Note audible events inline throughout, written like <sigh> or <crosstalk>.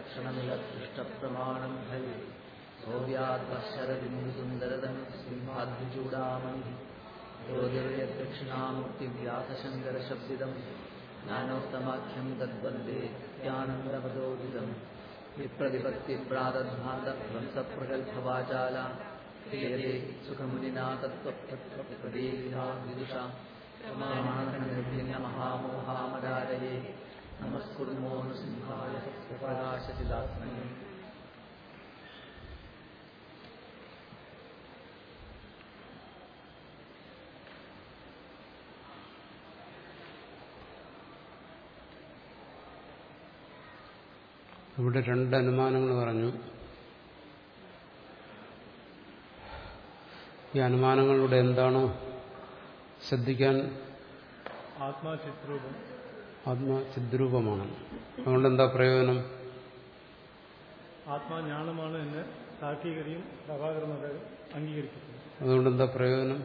ലക്ഷണമിലൃഷ്ടപ്രമാണം ഹരി. സൗവ്യാത്മശരബിന്ദുസുന്ദരതം സിംഹാദ്വിചൂടാമണി ജ്യോതിർയദക്ഷിണാമൂർത്തിവ്യാസശങ്കരശബ്ദിതം ജ്ഞാനോത്തമാഖ്യം തദ്വന്ദേത്യാനന്ദമതോദിതം വിപ്രതിപത്തിപ്രാതധ്വാന്തഭ്രംസപ്രഗൽഭവാചാല ഹേലേ സുഖമുനിനാ തത്വപ്രദീനാ വിദുഷ പ്രമാണനിർഭിന്നമഹാമോഹാമരാരയെ നമസ്കുർമോ നൃസിംഹായ प्रकाशचिदात्मने ഇവിടെ രണ്ട് അനുമാനങ്ങൾ പറഞ്ഞു ഈ അനുമാനങ്ങളിലൂടെ എന്താണ് ശ്രദ്ധിക്കാൻ ആത്മാചിത്രൂപം ആത്മചിദ്രൂപമാണ് അതുകൊണ്ട് എന്താ പ്രയോജനം ആത്മാ എന്നെ എന്ന് താർക്കികരിയും പ്രഭാകരനൊക്കെ അംഗീകരിച്ചിട്ടുണ്ട് അതുകൊണ്ട് എന്താ പ്രയോജനം?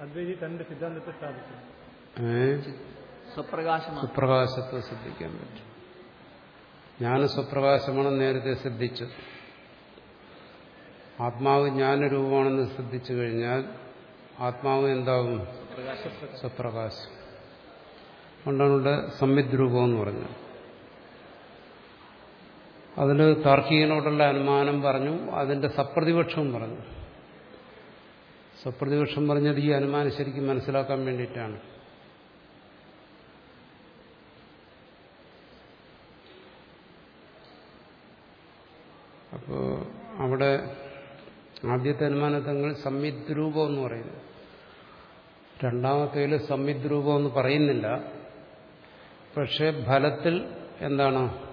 അദ്വൈതി തന്റെ സിദ്ധാന്തത്തെ സ്ഥാപിച്ചു സ്വപ്രകാശത്തെ സ്വപ്രകാശമാണ്. സുപ്രകാശത്തെ ശ്രദ്ധിക്കാൻ പറ്റും. ജ്ഞാന സ്വപ്രകാശമാണെന്ന് നേരത്തെ ശ്രദ്ധിച്ചു ആത്മാവ് ജ്ഞാനരൂപമാണെന്ന് ശ്രദ്ധിച്ചു കഴിഞ്ഞാൽ ആത്മാവ് എന്താകും സ്വപ്രകാശം. കൊണ്ടാണ് ഇവിടെ സംവിദ്രൂപം എന്ന് പറഞ്ഞത്. അതിൽ താർക്കികനോടുള്ള അനുമാനം പറഞ്ഞു അതിന്റെ സപ്രതിപക്ഷവും പറഞ്ഞു. സപ്രതിപക്ഷം പറഞ്ഞത് ഈ അനുമാനം ശരിക്കും മനസ്സിലാക്കാൻ വേണ്ടിയിട്ടാണ്. അപ്പോൾ അവിടെ ആദ്യത്തെ അനുമാനത്തങ്ങൾ സംയുദ്രൂപം എന്ന് പറയുന്നു. രണ്ടാമത്തേൽ സംയുദ്രൂപം എന്ന് പറയുന്നില്ല. പക്ഷെ ഫലത്തിൽ എന്താണ്?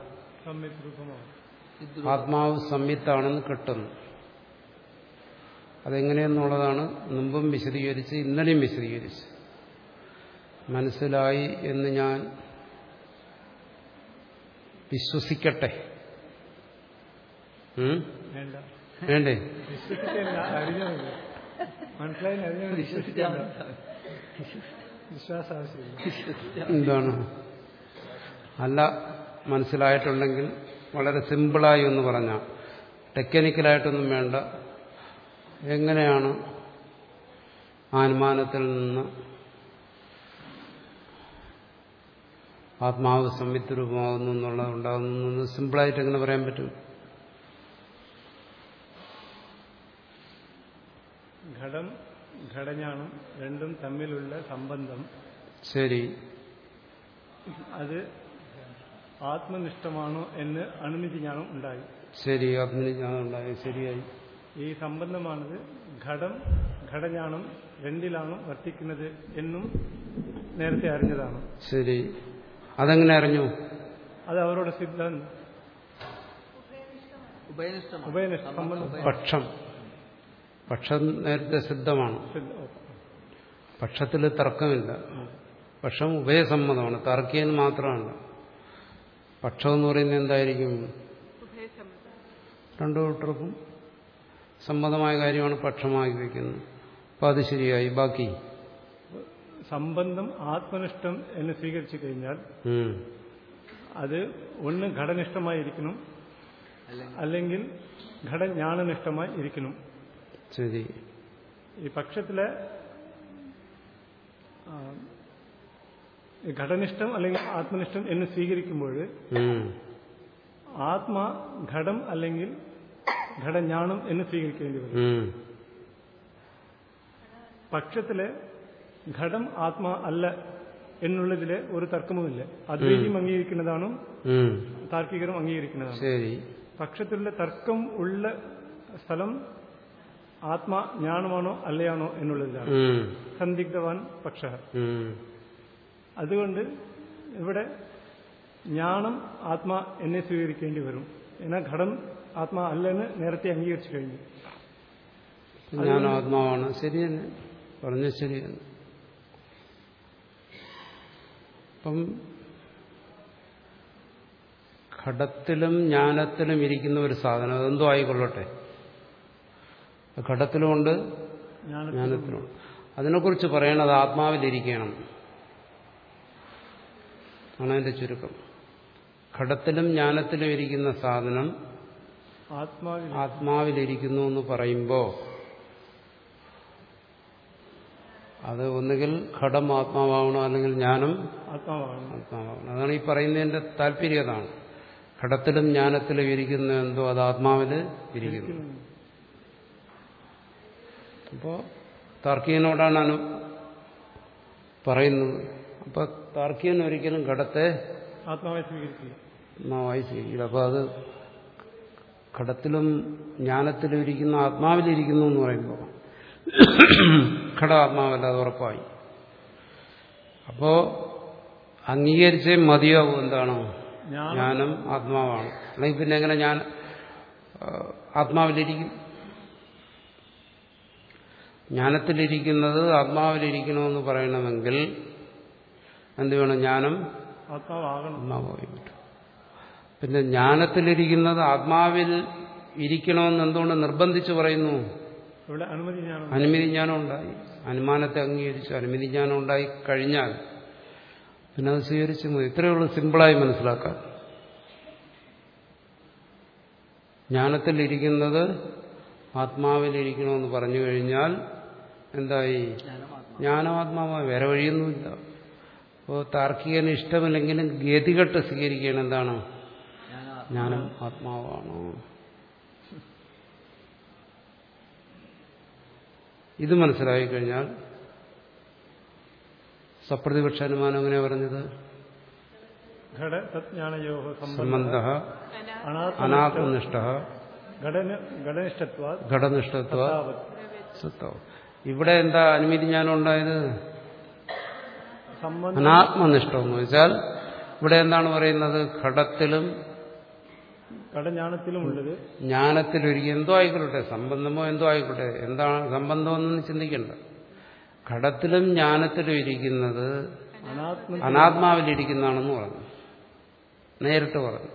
ആത്മാവ് സംയുക്താണെന്ന് കിട്ടുന്നു. അതെങ്ങനെയെന്നുള്ളതാണ് മുമ്പും വിശദീകരിച്ച് ഇന്നലെയും വിശദീകരിച്ച്. മനസ്സിലായി എന്ന് ഞാൻ വിശ്വസിക്കട്ടെ? വേണ്ട. എന്താണ്? അല്ല മനസ്സിലായിട്ടുണ്ടെങ്കിൽ വളരെ സിമ്പിളായി ഒന്ന് പറഞ്ഞ. ടെക്നിക്കലായിട്ടൊന്നും വേണ്ട. എങ്ങനെയാണ് ആത്മാനത്തിൽ അനുമാനത്തിൽ നിന്ന് ആത്മാവ് സംയുക്ത രൂപമാകുന്നു എന്നുള്ളത് ഉണ്ടാകുന്നു സിമ്പിളായിട്ട് എങ്ങനെ പറയാൻ പറ്റും? ഘടം ഘടഞ്ഞാണും രണ്ടും തമ്മിലുള്ള സംബന്ധം ശരി. അത് ആത്മനിഷ്ഠമാണോ എന്ന് അണുനിജ്ഞാനം ഉണ്ടായി. ശരി ആത്മനിജ്ഞാനം ഉണ്ടായി. ശരിയായി. ഈ സംബന്ധമാണത് ഘടം ഘടജ്ഞാനം രണ്ടിലാണ് വർത്തിക്കുന്നത് എന്നും നേരത്തെ അറിഞ്ഞതാണ്. ശരി. അതെങ്ങനെ അറിഞ്ഞു? അത് അവരുടെ സിദ്ധം പക്ഷം. പക്ഷം നേരത്തെ സിദ്ധമാണ്. പക്ഷത്തിൽ തർക്കമില്ല. പക്ഷം ഉഭയസമ്മതമാണ്. തർക്കിയെന്ന് മാത്രമല്ല. പക്ഷം എന്ന് പറയുന്നത് എന്തായിരിക്കും? രണ്ടു കൂട്ടർക്കും സമ്മതമായ കാര്യമാണ് പക്ഷമായി വയ്ക്കുന്നത് അപ്പൊ അത് ശരിയായി. ബാക്കി? സംബന്ധം ആത്മനിഷ്ഠം എന്ന് സ്വീകരിച്ചു കഴിഞ്ഞാൽ അത് ഒന്ന് ഘടനിഷ്ഠമായി അല്ലെങ്കിൽ ഘടജ്ഞാനനിഷ്ഠമായി ഇരിക്കണം. ശരി. ഈ പക്ഷത്തിലെ ഘടനിഷ്ഠം അല്ലെങ്കിൽ ആത്മനിഷ്ഠം എന്ന് സ്വീകരിക്കുമ്പോൾ ആത്മ ഘടം അല്ലെങ്കിൽ ഘടജ്ഞാനം എന്ന് സ്വീകരിക്കേണ്ടി വരും. പക്ഷത്തിൽ ഘടം ആത്മാ അല്ല എന്നുള്ളതിലെ ഒരു തർക്കവുമില്ല. അദ്വൈതിയും അംഗീകരിക്കുന്നതാണ്. താർക്കികരും അംഗീകരിക്കുന്നതാണ്. പക്ഷത്തിലുള്ള തർക്കം ഉള്ള സ്ഥലം ആത്മാ ജ്ഞാനമാണോ അല്ലയാണോ എന്നുള്ളതിലാണ്. സന്ദിഗ്ധവാൻ പക്ഷ. അതുകൊണ്ട് ഇവിടെ ജ്ഞാനം ആത്മാ എന്നെ സ്വീകരിക്കേണ്ടി വരും. എന്നാൽ ഘടം ആത്മാ അല്ലെന്ന് നേരത്തെ അംഗീകരിച്ചു കഴിഞ്ഞു. ജ്ഞാനം ആത്മാവാണ്. ശരി തന്നെ പറഞ്ഞ ശരി തന്നെ അപ്പം ഘടത്തിലും ജ്ഞാനത്തിലും ഇരിക്കുന്ന ഒരു സാധനം അതെന്തോ ആയിക്കൊള്ളട്ടെ. ഘടത്തിലുമുണ്ട് ജ്ഞാനത്തിലും ജ്ഞാനത്തിലുമുണ്ട്. അതിനെക്കുറിച്ച് പറയണത് ആത്മാവിലിരിക്കണം. ആണ് അതിന്റെ ചുരുക്കം. ഘടത്തിലും ജ്ഞാനത്തിലും ഇരിക്കുന്ന സാധനം ആത്മാവിലിരിക്കുന്നു എന്ന് പറയുമ്പോൾ അത് ഒന്നുകിൽ ഘടം ആത്മാവാകണം അല്ലെങ്കിൽ ജ്ഞാനം ആത്മാവാണ് ആത്മാവാകണം അതാണ് ഈ പറയുന്നതിന്റെ താല്പര്യതാണ് ഘടത്തിലും ജ്ഞാനത്തിലും ഇരിക്കുന്ന എന്തോ അത് ആത്മാവിൽ ഇരിക്കുന്നു. അപ്പോൾ താർക്കികനോടാണ് അനു പറയുന്നത്. അപ്പൊ താർക്കികൻ ഒരിക്കലും ഘടത്തെ ആത്മാവായി സ്വീകരിക്കുക ആത്മാവായി സ്വീകരിക്കില്ല. അപ്പോൾ അത് ഘടത്തിലും ജ്ഞാനത്തിലും ഇരിക്കുന്ന ആത്മാവിലിരിക്കുന്നു എന്ന് പറയുമ്പോൾ ഘട ആത്മാവല്ല അത് ഉറപ്പായി. അപ്പോ അംഗീകരിച്ചേ മതിയാവും എന്താണോ? ജ്ഞാനം. ആത്മാവാണ്. അല്ലെങ്കിൽ പിന്നെ എങ്ങനെ ഞാൻ ആത്മാവിലിരിക്കും? ജ്ഞാനത്തിലിരിക്കുന്നത് ആത്മാവിലിരിക്കണമെന്ന് പറയണമെങ്കിൽ എന്ത് വേണം ജ്ഞാനം ആത്മാവായി പറ്റും പിന്നെ ജ്ഞാനത്തിലിരിക്കുന്നത് ആത്മാവിൽ ഇരിക്കണമെന്ന് എന്തുകൊണ്ട് നിർബന്ധിച്ചു പറയുന്നു? അനുമതി ജ്ഞാനം ഉണ്ടായി. അനുമാനത്തെ അംഗീകരിച്ചു. അനുമതി ജ്ഞാനം ഉണ്ടായി കഴിഞ്ഞാൽ പിന്നെ അത് സ്വീകരിച്ചു മതി. ഇത്രയേ ഉള്ളൂ സിമ്പിളായി മനസ്സിലാക്കാൻ. ജ്ഞാനത്തിലിരിക്കുന്നത് ആത്മാവിലിരിക്കണമെന്ന് പറഞ്ഞു കഴിഞ്ഞാൽ എന്തായി? ജ്ഞാനമാത്മാവായി വേറെ വഴിയൊന്നുമില്ല. അപ്പോൾ താർക്കികന് ഇഷ്ടമില്ലെങ്കിലും ഗതികെട്ട് സ്വീകരിക്കുകയാണ് എന്താണ്? ജ്ഞാനം ആത്മാവാണ്. ഇത് മനസ്സിലായി കഴിഞ്ഞാൽ സപ്രതിപക്ഷ അനുമാനം എങ്ങനെയാ പറഞ്ഞത്? സംബന്ധ അനാത്മ അനാത്മനിഷ്ഠ ഘടന ഘടനിഷ്ഠത്വ ഘടനിഷ്ഠത്വ സത്വം ഇവിടെ എന്താ അനുമതി ജ്ഞാനം ഉണ്ടായത് സംബന്ധം അനാത്മനിഷ്ഠം എന്ന് വെച്ചാൽ ഇവിടെ എന്താണ് പറയുന്നത്? ഘടത്തിലും ജ്ഞാനത്തിലൊരിക്കലും എന്തോ ആയിക്കോട്ടെ സംബന്ധമോ എന്തോ ആയിക്കോട്ടെ എന്താണ് സംബന്ധമെന്നൊന്നും ചിന്തിക്കേണ്ട. ഘടത്തിലും ജ്ഞാനത്തിലും ഇരിക്കുന്നത് അനാത്മ അനാത്മാവിലിരിക്കുന്നതാണെന്ന് പറഞ്ഞു. നേരിട്ട് പറഞ്ഞു.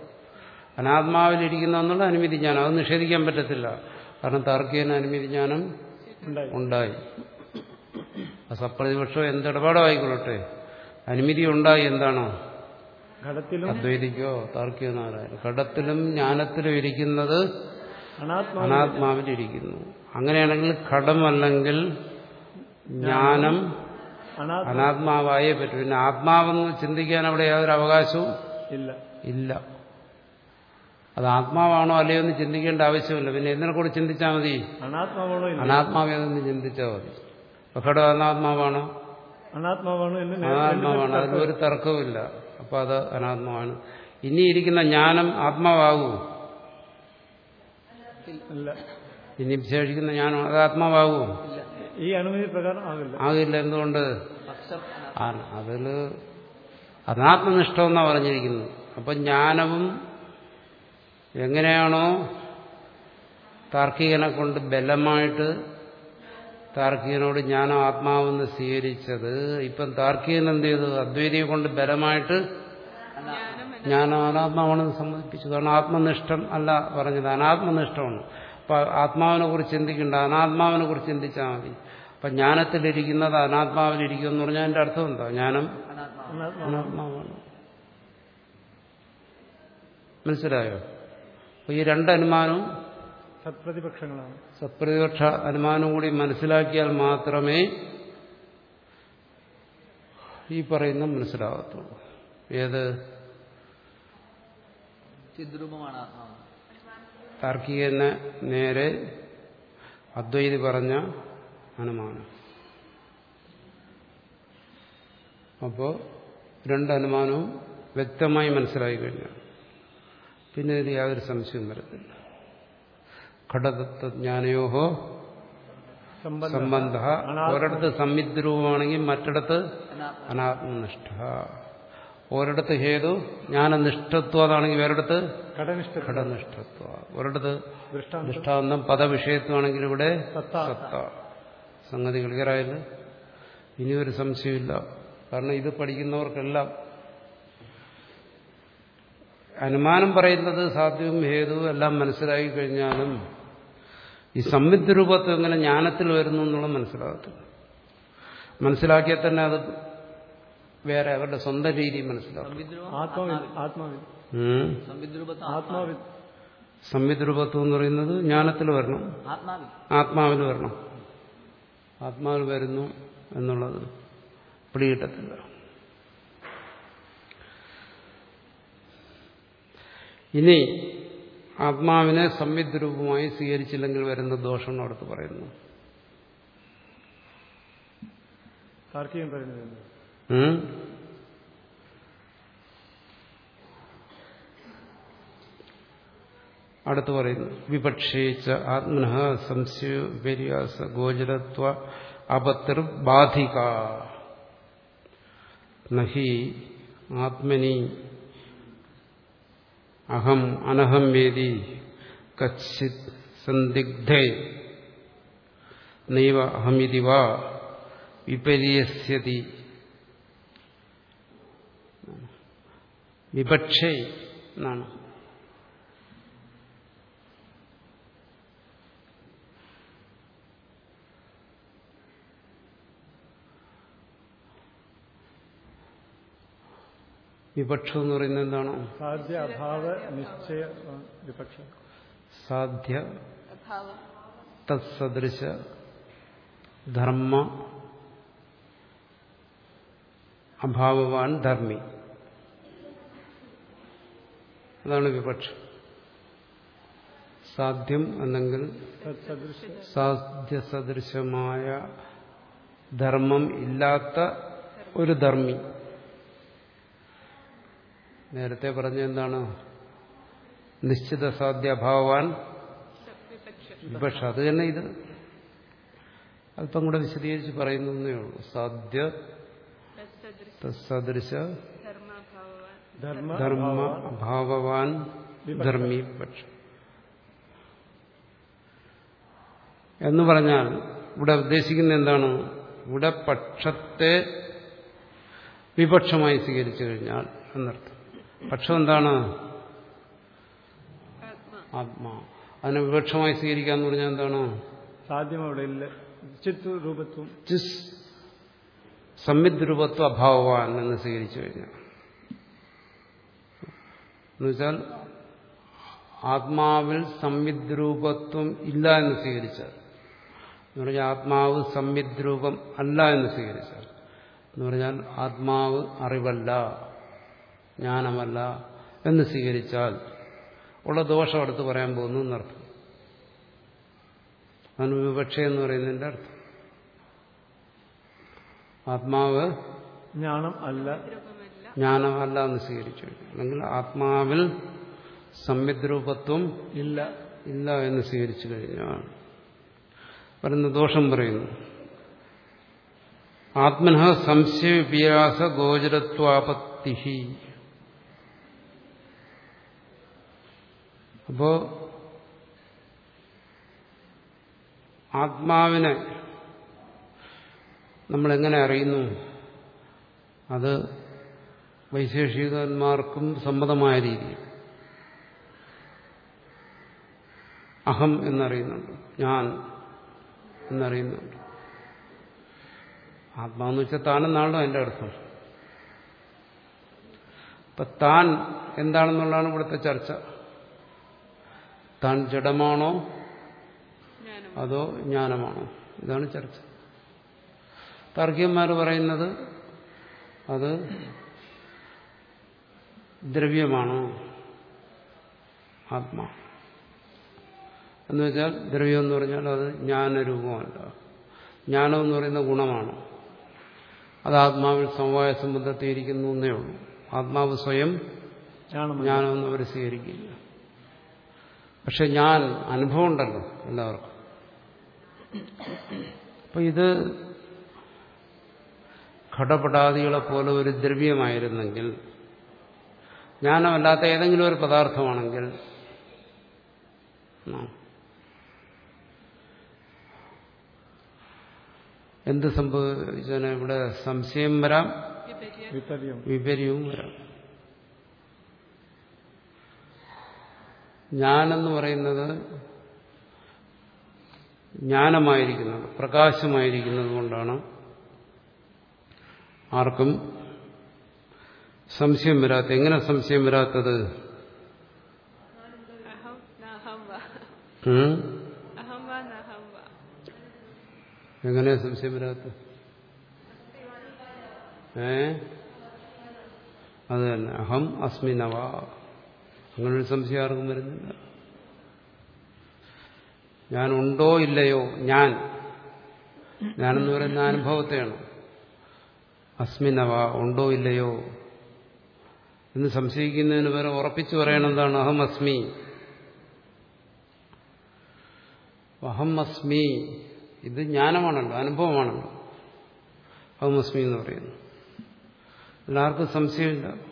അനാത്മാവിലിരിക്കുന്ന എന്നുള്ള അനുമതി ജ്ഞാനം. അത് നിഷേധിക്കാൻ പറ്റത്തില്ല. കാരണം താർക്കികന് അനുമതി ജ്ഞാനം ഉണ്ടായി. സപ്രതിപക്ഷം എന്തിടപാടോ ആയിക്കൊള്ളട്ടെ അനുമതി ഉണ്ടായി എന്താണോ അദ്വൈതിക്കോ താർക്കികോ നാരായണ ഘടത്തിലും ജ്ഞാനത്തിലും ഇരിക്കുന്നത് അനാത്മാ അനാത്മാവിലിരിക്കുന്നു. അങ്ങനെയാണെങ്കിൽ ഘടമല്ലെങ്കിൽ ജ്ഞാനം അനാത്മ അനാത്മാവായേ പറ്റും. പിന്നെ ആത്മാവെന്ന് ചിന്തിക്കാൻ അവിടെ യാതൊരു അവകാശവും ഇല്ല. ഇല്ല. അത് ആത്മാവാണോ അല്ലയോ എന്ന് ചിന്തിക്കേണ്ട ആവശ്യമില്ല. പിന്നെ എന്തിനെ കൂടെ ചിന്തിച്ചാൽ മതി? അനാത്മാവാണോ അനാത്മാവെന്ന് അനാത്മാവേതെന്ന് ചിന്തിച്ചാൽ മതി. ഘടം അനാത്മാവാണോ? അനാത്മാവാണോ അനാത്മാവാണ്. അതിലൊരു തർക്കവുമില്ല. അപ്പൊ അത് അനാത്മാവാണ്. ഇനിയിരിക്കുന്ന ജ്ഞാനം ആത്മാവാകൂ. ഇല്ല ഇനി വിശേഷിക്കുന്ന ജ്ഞാനം അത് ആത്മാവാകൂ. ഈ അനുമതി പ്രകാരം ആകില്ല. ആകില്ല. എന്തുകൊണ്ട്? അതിൽ അനാത്മനിഷ്ഠം എന്നാ പറഞ്ഞിരിക്കുന്നത് അപ്പൊ ജ്ഞാനവും എങ്ങനെയാണോ താർക്കികനെ കൊണ്ട് ബലമായിട്ട് താർക്കികനോട് ജ്ഞാനം ആത്മാവെന്ന് സ്വീകരിച്ചത്. ഇപ്പം താർക്കികൻ എന്ത് ചെയ്തു? അദ്വൈതിയെ കൊണ്ട് ബലമായിട്ട് ജ്ഞാനം അനാത്മാവാണെന്ന് സമ്മതിപ്പിച്ചു. കാരണം ആത്മനിഷ്ഠം അല്ല പറഞ്ഞത്. അനാത്മനിഷ്ഠമാണ്. അപ്പൊ ആത്മാവിനെ കുറിച്ച് ചിന്തിക്കണ്ട. അനാത്മാവിനെ കുറിച്ച് ചിന്തിച്ചാൽ മതി. അപ്പൊ ജ്ഞാനത്തിലിരിക്കുന്നത് അനാത്മാവിലിരിക്കും എന്ന് പറഞ്ഞാൽ അതിന്റെ അർത്ഥം എന്താ? ജ്ഞാനം അനാത്മാവാണ്. മനസ്സിലായോ? അപ്പൊ ഈ രണ്ട് അനുമാനവും സത്പ്രതിപക്ഷങ്ങളാണ്. സത്പ്രതിപക്ഷ അനുമാനം കൂടി മനസ്സിലാക്കിയാൽ മാത്രമേ ഈ പറയുന്ന മനസ്സിലാകത്തുള്ളൂ ഏത്? താർക്കികനെ നേരെ അദ്വൈതി പറഞ്ഞ അനുമാനം. അപ്പോ രണ്ട് അനുമാനവും വ്യക്തമായി മനസ്സിലായി കഴിഞ്ഞു. പിന്നെ ഇതിൽ യാതൊരു സംശയവും വരത്തില്ല. ഘടതത്വജ്ഞാനയോഹോ സംബന്ധ. സംബന്ധ. ഒരിടത്ത് സംവിദ്രൂപമാണെങ്കിൽ മറ്റിടത്ത് അനാത്മ. അനാത്മനിഷ്ഠ. ഒരിടത്ത് ഹേതു ജ്ഞാനനിഷ്ഠത്വം അതാണെങ്കിൽ വേറെടുത്ത് ഘടനിഷ്ഠ ഘടനിഷ്ഠത്വ. ഒരിടത്ത് ദൃഷ്ടാന്തം. ദൃഷ്ടാന്തം പദവിഷയത്വമാണെങ്കിൽ ഇവിടെ സത്ത. സംഗതി ക്ലിയറായത് ഇനിയൊരു സംശയമില്ല കാരണം ഇത് പഠിക്കുന്നവർക്കെല്ലാം അനുമാനം പറയുന്നത് സാധ്യവും ഹേതുവും എല്ലാം മനസ്സിലാക്കി കഴിഞ്ഞാലും ഈ സംവിദ് രൂപത്വം എങ്ങനെ ജ്ഞാനത്തിൽ വരുന്നു എന്നുള്ളത് മനസ്സിലാകത്തില്ല. മനസ്സിലാക്കിയാൽ തന്നെ അത് വേറെ അവരുടെ സ്വന്തം രീതി മനസ്സിലാക്കും. സംവിദ് രൂപത്വം എന്ന് പറയുന്നത് ജ്ഞാനത്തിൽ വരണം. ആത്മാവിൽ ആത്മാവിൽ വരണം. ആത്മാവിൽ വരുന്നു എന്നുള്ളത് പിടികിട്ടത്തില്ല ഇനി ആത്മാവിനെ സംവിദ്രൂപമായി സ്വീകരിച്ചില്ലെങ്കിൽ വരുന്ന ദോഷം അടുത്ത് പറയുന്നു? അടുത്ത് പറയുന്നു. വിപക്ഷേച്ച ആത്മന സംശയ വിപര്യാസ ഗോചരത്വ അപത്തിർ ബാധിക നഹി ആത്മനി അഹം അനഹം വേദി കച്ചിത് സന്ദിഗ്ധേ. നൈവ അഹമിതി വാ വിപര്യസ്യതി. വിപക്ഷേ എന്നാണ്. വിപക്ഷം എന്ന് പറയുന്നത് എന്താണ്? സാധ്യ അഭാവ നിശ്ചയ വിപക്ഷം. സാധ്യ തത്സദൃശ ധർമ്മ അഭാവവാൻ ധർമ്മി. അതാണ് വിപക്ഷം. സാധ്യം അല്ലെങ്കിൽ സാധ്യസദൃശമായ ധർമ്മം ഇല്ലാത്ത ഒരു ധർമ്മി. നേരത്തെ പറഞ്ഞ എന്താണ്? നിശ്ചിത സാധ്യഭാവാൻ വിപക്ഷ. അത് തന്നെ ഇത്. അല്പം കൂടെ വിശദീകരിച്ച് പറയുന്നേ ഉള്ളൂ. സാധ്യ സദൃശ ധർമ്മ അഭാവവാൻ ധർമ്മി പക്ഷം എന്ന് പറഞ്ഞാൽ ഇവിടെ ഉദ്ദേശിക്കുന്ന എന്താണ്? ഇവിടെ പക്ഷത്തെ വിപക്ഷമായി സ്വീകരിച്ചു കഴിഞ്ഞാൽ എന്നർത്ഥം. പക്ഷം എന്താണ്? ആത്മാ. അതിനെ വിപക്ഷമായി സ്വീകരിക്കാന്ന് പറഞ്ഞാൽ എന്താണ്? സാധ്യം അവിടെ ഇല്ല. ചിത്ത് രൂപത്വം. ചിസ് സംവിദ് രൂപത്വ അഭാവവാൻ എന്ന് സ്വീകരിച്ചു കഴിഞ്ഞാൽ. എന്നുവെച്ചാൽ ആത്മാവിൽ സംവിദ്രൂപത്വം ഇല്ല എന്ന് സ്വീകരിച്ചാൽ. എന്ന് പറഞ്ഞാൽ ആത്മാവ് സംവിദ്രൂപം അല്ല എന്ന് സ്വീകരിച്ചാൽ. എന്ന് പറഞ്ഞാൽ ആത്മാവ് അറിവല്ല. ജ്ഞാനമല്ല എന്ന് സ്വീകരിച്ചാൽ ഉള്ള ദോഷം അടുത്ത് പറയാൻ പോകുന്നു എന്നർത്ഥം. അതിന് വിവക്ഷ എന്ന് പറയുന്നതിന്റെ അർത്ഥം. ആത്മാവ് ജ്ഞാനം അല്ല. ജ്ഞാനമല്ല എന്ന് സ്വീകരിച്ചു അല്ലെങ്കിൽ ആത്മാവിൽ സംവിദ്രൂപത്വം ഇല്ല. ഇല്ല എന്ന് സ്വീകരിച്ചു കഴിഞ്ഞാൽ പറയുന്ന ദോഷം പറയുന്നു. ആത്മന സംശയ വിപ്യാസ ഗോചരത്വാപത്തി അപ്പോ ആത്മാവിനെ നമ്മൾ എങ്ങനെ അറിയുന്നു? അത് വൈശേഷികന്മാർക്കും സമ്മതമായ രീതി അഹം എന്നറിയുന്നുണ്ട് ഞാൻ എന്നറിയുന്നുണ്ട്. ആത്മാവെന്ന് വെച്ചാൽ താനെന്നാണല്ലോ എന്റെ അർത്ഥം? അപ്പൊ താൻ എന്താണെന്നുള്ളതാണ് ഇവിടുത്തെ ചർച്ച. താൻ ജഡമാണോ? അതോ ജ്ഞാനമാണോ? ഇതാണ് ചർച്ച. താർക്കികന്മാർ പറയുന്നത് അത് ദ്രവ്യമാണോ? ആത്മാ. എന്ന് വെച്ചാൽ ദ്രവ്യം എന്ന് പറഞ്ഞാൽ അത് ജ്ഞാനരൂപമല്ല. ജ്ഞാനം എന്ന് പറയുന്ന ഗുണമാണ്. അത് ആത്മാവിൽ സമവായ സംബന്ധത്തിയിരിക്കുന്നു എന്നേ ഉള്ളൂ. ആത്മാവ് സ്വയം ജ്ഞാനം ജ്ഞാനമെന്ന് അവർ സ്വീകരിക്കില്ല. പക്ഷെ ഞാൻ അനുഭവം ഉണ്ടല്ലോ എല്ലാവർക്കും. അപ്പൊ ഇത് ഘടപടാദികളെ പോലെ ഒരു ദ്രവ്യമായിരുന്നെങ്കിൽ ജ്ഞാനമല്ലാത്ത ഏതെങ്കിലും ഒരു പദാർത്ഥമാണെങ്കിൽ എന്ത് സംഭവിച്ചാൽ ഇവിടെ സംശയം വരാം. വിപര്യം. വിപര്യവും വരാം. ജ്ഞാനെന്ന് പറയുന്നത് ജ്ഞാനമായിരിക്കുന്നത് പ്രകാശമായിരിക്കുന്നത് കൊണ്ടാണ്. ആർക്കും സംശയം വരാത്ത എങ്ങനെ സംശയം വരാത്തത്? എങ്ങനെ സംശയം വരാത്ത? ഏ? അത് തന്നെ. അഹം അസ്മിനവ. അങ്ങനൊരു സംശയം ആർക്കും വരുന്നില്ല. ഞാൻ ഉണ്ടോ ഇല്ലയോ? ഞാൻ. ഞാനെന്ന് പറയുന്ന അനുഭവത്തെയാണ്. അസ്മിനവ ഉണ്ടോ ഇല്ലയോ? എന്ന് സംശയിക്കുന്നതിന് വരെ ഉറപ്പിച്ചു പറയണെന്താണ് അഹം അസ്മി. അഹം അസ്മി. ഇത് ജ്ഞാനമാണല്ലോ അനുഭവമാണല്ലോ. അഹം അസ്മി എന്ന് പറയുന്നു. എല്ലാവർക്കും സംശയമില്ല.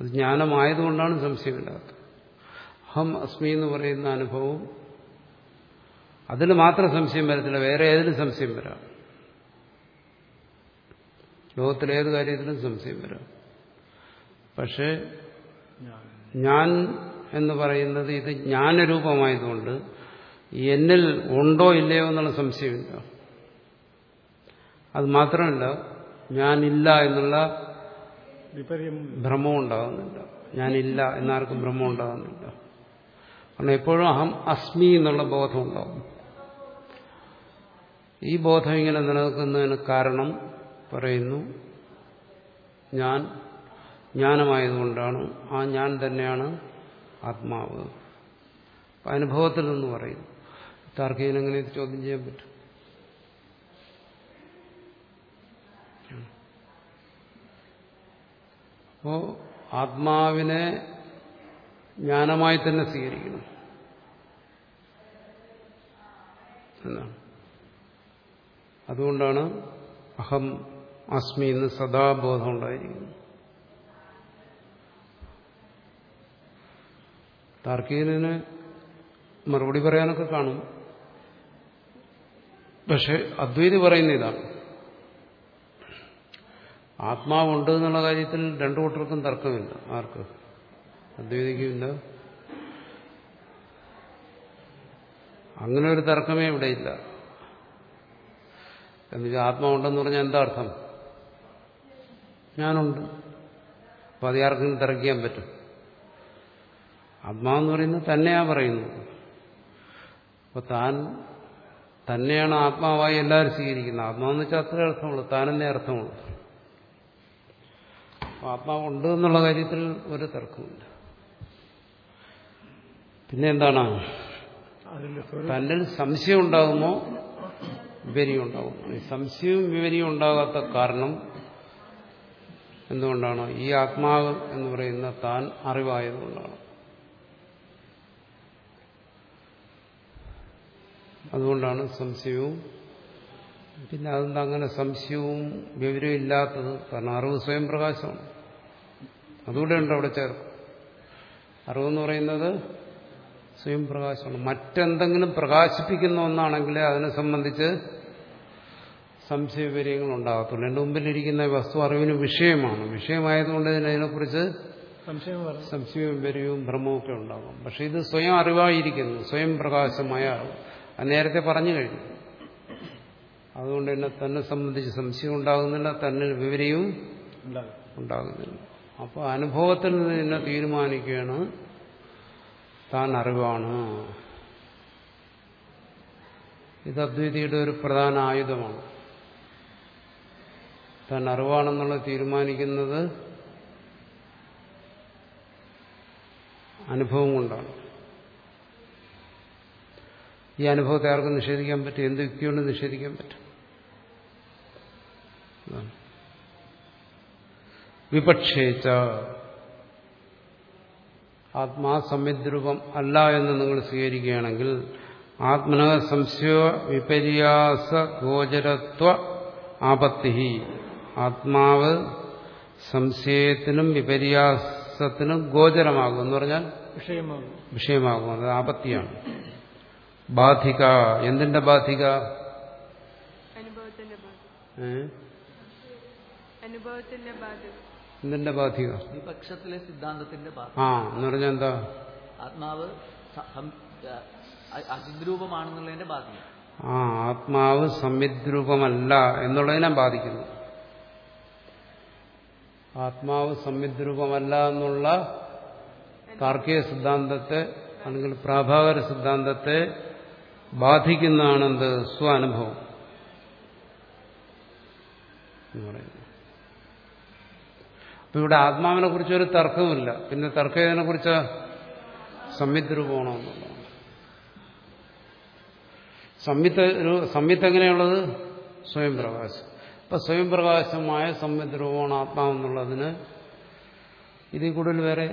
അത് ജ്ഞാനമായതുകൊണ്ടാണ് സംശയമില്ലാത്തത് അഹം അസ്മി എന്ന് പറയുന്ന അനുഭവം അതിൽ മാത്രം സംശയം വരത്തില്ല വേറെ ഏതിലും സംശയം വരാം. ലോകത്തിലേത് കാര്യത്തിലും സംശയം വരാം. പക്ഷേ ഞാൻ എന്ന് പറയുന്നത് ഇത് ജ്ഞാനരൂപമായതുകൊണ്ട് എന്നിൽ ഉണ്ടോ ഇല്ലയോ എന്നുള്ള സംശയമില്ല. അത് മാത്രമല്ല ഞാനില്ല എന്നുള്ള ഭ്രമം ഉണ്ടാകുന്നില്ല ഞാനില്ല എന്നാർക്കും ഭ്രമം ഉണ്ടാകുന്നില്ല കാരണം എപ്പോഴും അഹം അസ്മി എന്നുള്ള ബോധം ഉണ്ടാകും ഈ ബോധം ഇങ്ങനെ നിലനിൽക്കുന്നതിന് കാരണം പറയുന്നു ഞാൻ ജ്ഞാനമായതുകൊണ്ടാണ് ആ ഞാൻ തന്നെയാണ് ആത്മാവ്. അനുഭവത്തിൽ നിന്ന് പറയുന്നു. താർക്കികനെങ്ങനെ ചോദ്യം ചെയ്യാൻ പറ്റും? അപ്പോ ആത്മാവിനെ ജ്ഞാനമായി തന്നെ സ്വീകരിക്കണം എന്നാണ് അതുകൊണ്ടാണ് അഹം അസ്മി എന്ന് സദാബോധം ഉണ്ടായിരിക്കുന്നത് താർക്കികന് മറുപടി പറയാനൊക്കെ കാണും. പക്ഷെ അദ്വൈതി പറയുന്ന ഇതാണ്. ആത്മാവുണ്ട് എന്നുള്ള കാര്യത്തിൽ രണ്ടു കൂട്ടർക്കും തർക്കമില്ല. ആർക്ക്? അദ്വൈതിക്കുമില്ല. അങ്ങനെ ഒരു തർക്കമേ ഇവിടെ ഇല്ല. എന്നുവെച്ചാൽ ആത്മാവുണ്ടെന്ന് പറഞ്ഞാൽ എന്താ അർത്ഥം? ഞാനുണ്ട്. അപ്പൊ അത് ആർക്കും തർക്കിക്കാൻ പറ്റും. ആത്മാവെന്ന് പറയുന്നത് തന്നെയാ പറയുന്നു അപ്പൊ താൻ തന്നെയാണ് ആത്മാവായി എല്ലാവരും സ്വീകരിക്കുന്നത്. ആത്മാവെന്ന് വെച്ചാൽ അത്രേ അർത്ഥമുള്ളൂ. താനെന്നേ അർത്ഥമുള്ളൂ. ആത്മാവുണ്ട് എന്നുള്ള കാര്യത്തിൽ ഒരു തർക്കമില്ല പിന്നെ എന്താണ്? തന്നിൽ സംശയം ഉണ്ടാകുമോ? വിവരിയും ഉണ്ടാകും. ഈ സംശയവും വിവരിയും ഉണ്ടാകാത്ത കാരണം എന്തുകൊണ്ടാണ്? ഈ ആത്മാവ് എന്ന് പറയുന്ന താൻ അറിവായതുകൊണ്ടാണ് അതുകൊണ്ടാണ് സംശയവും പിന്നെ അതെന്താ അങ്ങനെ സംശയവും വിവരവും ഇല്ലാത്തത്? കാരണം അറിവ് സ്വയം പ്രകാശമാണ്. അതുകൂടെ ഉണ്ട് അവിടെ ചേർക്കും അറിവെന്ന് പറയുന്നത് സ്വയം പ്രകാശമാണ്. മറ്റെന്തെങ്കിലും പ്രകാശിപ്പിക്കുന്ന ഒന്നാണെങ്കിൽ അതിനെ സംബന്ധിച്ച് സംശയവിവര്യങ്ങൾ ഉണ്ടാകത്തുള്ളൂ. എന്റെ മുമ്പിലിരിക്കുന്ന വസ്തു അറിവിന് വിഷയമാണ്. വിഷയമായതുകൊണ്ട് തന്നെ അതിനെക്കുറിച്ച് സംശയം സംശയവും വിവരവും ഭ്രമവും ഒക്കെ ഉണ്ടാകും. പക്ഷെ ഇത് സ്വയം അറിവായിരിക്കുന്നു. സ്വയം പ്രകാശമായ അറിവ്. നേരത്തെ പറഞ്ഞു കഴിഞ്ഞു. അതുകൊണ്ട് തന്നെ തന്നെ സംബന്ധിച്ച് സംശയം ഉണ്ടാകുന്നില്ല തന്നെ വിവരവും ഉണ്ടാകും. ഉണ്ടാകുന്നില്ല. അപ്പോൾ അനുഭവത്തിൽ നിന്ന് തന്നെ തീരുമാനിക്കുകയാണ്. താൻ അറിവാണ്. ഇത് അദ്വൈതിയുടെ ഒരു പ്രധാന ആയുധമാണ്. താൻ അറിവാണെന്നുള്ള തീരുമാനിക്കുന്നത് അനുഭവം കൊണ്ടാണ്. ഈ അനുഭവത്തെ ആർക്കും നിഷേധിക്കാൻ പറ്റും എന്ത് വ്യക്തിയോട് നിഷേധിക്കാൻ പറ്റും. വിപക്ഷേച്ച ആത്മാ സംവിദ്രൂപം അല്ല എന്ന് നിങ്ങൾ സ്വീകരിക്കുകയാണെങ്കിൽ ആത്മന സംശയ വിപര്യാസ ഗോചരത്വ ആപത്തി ആത്മാവ് സംശയത്തിനും വിപര്യാസത്തിനും ഗോചരമാകും എന്ന് പറഞ്ഞാൽ വിഷയമാകും. വിഷയമാകും. അത് ആപത്തിയാണ്. ബാധിക. എന്തിന്റെ ബാധിക? അനുഭവത്തിന്റെ? അനുഭവത്തിന്റെ ബാധക എന്തിന്റെ ബാധിക വിപക്ഷത്തിലെ സിദ്ധാന്തത്തിന്റെ ആ എന്ന് പറഞ്ഞാൽ എന്താ? ആത്മാവ് അതിദ്രൂപമാണെന്നുള്ളതിന്റെ ബാധ്യത. ആ ആത്മാവ് സംവിദ്രൂപമല്ല എന്നുള്ളതിനെ ബാധിക്കുന്നു. ആത്മാവ് സംവിദ്രൂപമല്ല എന്നുള്ള താർക്കിക സിദ്ധാന്തത്തെ അല്ലെങ്കിൽ പ്രാഭാകര സിദ്ധാന്തത്തെ ബാധിക്കുന്നതാണെന്ത്? സ്വാനുഭവം എന്ന് പറയുന്നത്. അപ്പൊ ഇവിടെ ആത്മാവിനെ കുറിച്ച് ഒരു തർക്കവുമില്ല. പിന്നെ തർക്കം ഇതിനെ കുറിച്ച് സംയുദ്ധ എന്നുള്ളതാണ് സംയുദ്ധ സംവിത്ത് എങ്ങനെയുള്ളത്? സ്വയം പ്രകാശം. അപ്പൊ സ്വയം പ്രകാശമായ സംവിത്ത് രൂപമാണ് ആത്മാവെന്നുള്ളതിന് ഇതിൽ കൂടുതൽ വേറെ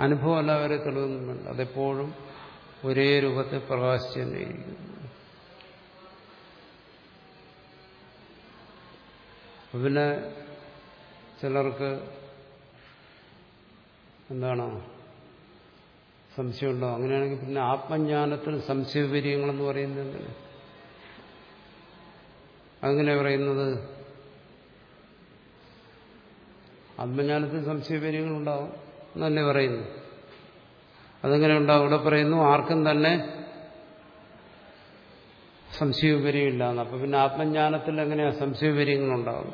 അനുഭവമല്ല വേറെ തെളിവൊന്നും അതെപ്പോഴും ഒരേ രൂപത്തെ പ്രകാശിച്ചു തന്നെയിരിക്കുന്നു പിന്നെ ചിലർക്ക് എന്താണ്? സംശയമുണ്ടോ? അങ്ങനെയാണെങ്കിൽ പിന്നെ ആത്മജ്ഞാനത്തിൽ സംശയവിപര്യങ്ങളെന്ന് പറയുന്നത് എന്തിന് അങ്ങനെ പറയുന്നത്? ആത്മജ്ഞാനത്തിൽ സംശയവിപര്യങ്ങളുണ്ടാവും എന്നല്ലേ പറയുന്നു അതെങ്ങനെ ഉണ്ടാവും? ഇവിടെ പറയുന്നു ആർക്കും തന്നെ സംശയവിപര്യമില്ല എന്ന്. അപ്പൊ പിന്നെ ആത്മജ്ഞാനത്തിൽ എങ്ങനെയാ സംശയവിപര്യങ്ങളുണ്ടാവും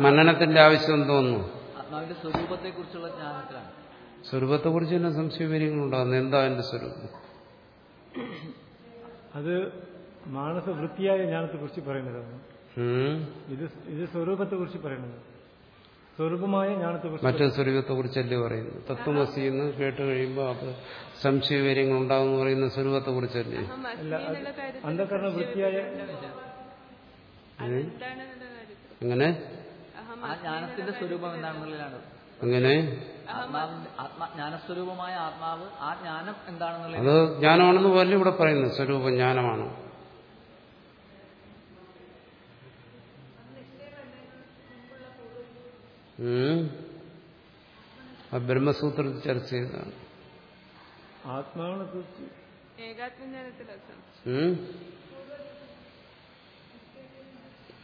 മനനത്തിന്റെ ആവശ്യം തോന്നുന്നു ആത്മാവിന്റെ സ്വരൂപത്തെ കുറിച്ചുള്ള ജ്ഞാനത്തിലാണ്. സ്വരൂപത്തെ കുറിച്ച് തന്നെ സംശയവര്യങ്ങളുണ്ടാകുന്നു എന്താ എന്റെ സ്വരൂപം? അത് മാനസവൃത്തിയായ ജ്ഞാനത്തെക്കുറിച്ച് പറയുന്നതാണ് ഇത് ഇത് സ്വരൂപത്തെ കുറിച്ച് പറയുന്നത്. സ്വരൂപമായ ജ്ഞാനത്തെ ജ്ഞാനത്തെക്കുറിച്ച് മറ്റേ സ്വരൂപത്തെക്കുറിച്ചല്ലേ പറയുന്നു തത്വമസി എന്ന് കേട്ട് കഴിയുമ്പോൾ അത് സംശയവര്യങ്ങൾ ഉണ്ടാകുന്ന പറയുന്ന സ്വരൂപത്തെ കുറിച്ചല്ലേ അന്ധകരണ വൃത്തിയായ അങ്ങനെ ആ ജ്ഞാനത്തിന്റെ സ്വരൂപം എന്താണെന്നുള്ളതാണ് അങ്ങനെ? ആത്മാവിന്റെ ആത്മാ ജ്ഞാനസ്വരൂപമായ ആത്മാവ് ആ ജ്ഞാനം എന്താണെന്നുള്ളത് അത് ജ്ഞാനമാണെന്ന് പോലെ ഇവിടെ പറയുന്നു സ്വരൂപം ജ്ഞാനമാണ്. ആ ബ്രഹ്മസൂത്രത്തിൽ ചർച്ച ചെയ്തതാണ്. ആത്മാവിനെ കുറിച്ച്?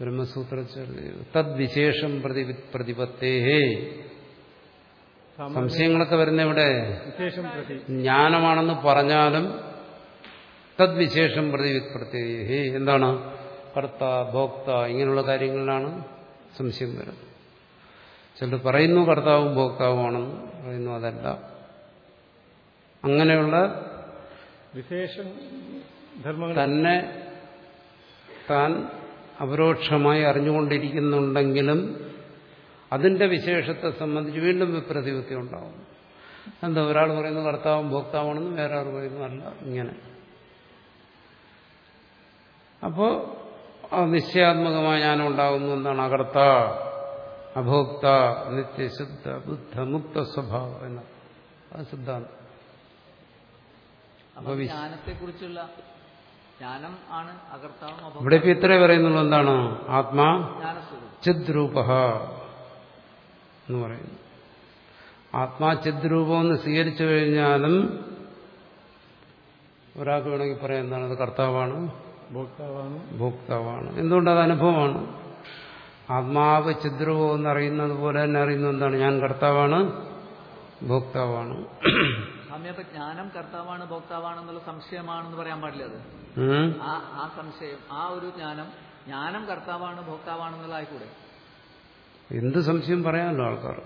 ബ്രഹ്മസൂത്രത്തിൽ ചർച്ച തദ്വിശേഷം പ്രതി പ്രതിപത്തേഹേ. സംശയങ്ങളൊക്കെ വരുന്ന ഇവിടെ ജ്ഞാനമാണെന്ന് പറഞ്ഞാലും തദ്വിശേഷം പ്രതി പ്രത്യേകേ എന്താണ്? കർത്ത ഭോക്ത ഇങ്ങനെയുള്ള കാര്യങ്ങളിലാണ് സംശയം വരുന്നത്. ചിലർ പറയുന്നു കർത്താവും ഭോക്താവുമാണെന്ന് പറയുന്നു അതല്ല. അങ്ങനെയുള്ള വിശേഷം തന്നെ താൻ അപരോക്ഷമായി അറിഞ്ഞുകൊണ്ടിരിക്കുന്നുണ്ടെങ്കിലും അതിന്റെ വിശേഷത്തെ സംബന്ധിച്ച് വീണ്ടും വിപ്രതിപത്തി ഉണ്ടാവും. എന്താ ഒരാൾ പറയുന്നു കർത്താവും ഭോക്താവാണെന്ന് വേറെ ആൾ പറയുന്നു അല്ല ഇങ്ങനെ. അപ്പോൾ ആ നിശ്ചയാത്മകമായ ജ്ഞാനം ഉണ്ടാകുന്നു എന്താണ് അകർത്ത അഭോക്ത നിത്യശുദ്ധ ബുദ്ധ മുക്ത സ്വഭാവം എന്ന. അത് സിദ്ധാന്തം അപ്പൊ ജ്ഞാനത്തെ കുറിച്ചുള്ള ജ്ഞാനം ആണ് അകർത്താവും ഇവിടെ ഇപ്പൊ ഇത്രേ പറയുന്നുള്ളൂ. എന്താണ്? ആത്മാ ചിദ്രൂപ എന്ന് പറയുന്നു. ആത്മാ ചിദ്രൂപം എന്ന് സ്വീകരിച്ചു കഴിഞ്ഞാലും ഒരാൾക്ക് വേണമെങ്കിൽ പറയാം എന്താണ്? അത് കർത്താവാണ്. ഭോക്താവാണ്. ഭോക്താവാണ്. എന്തുകൊണ്ട് അത് അനുഭവമാണ്? ആത്മാവ് ചിദ്രൂപം എന്ന് അറിയുന്നത് പോലെ തന്നെ അറിയുന്നത് എന്താണ്? ഞാൻ കർത്താവാണ് ഭോക്താവാണ്. അപ്പൊ ജ്ഞാനം കർത്താവാണ് ഭോക്താവാണെന്നുള്ള സംശയമാണെന്ന് പറയാൻ പാടില്ല അത്. ആ ആ സംശയം ആ ഒരു ജ്ഞാനം ജ്ഞാനം കർത്താവാണ് ഭോക്താവാണെന്നുള്ള ആയിക്കൂടെ? എന്ത് സംശയം പറയാമല്ലോ ആൾക്കാർ?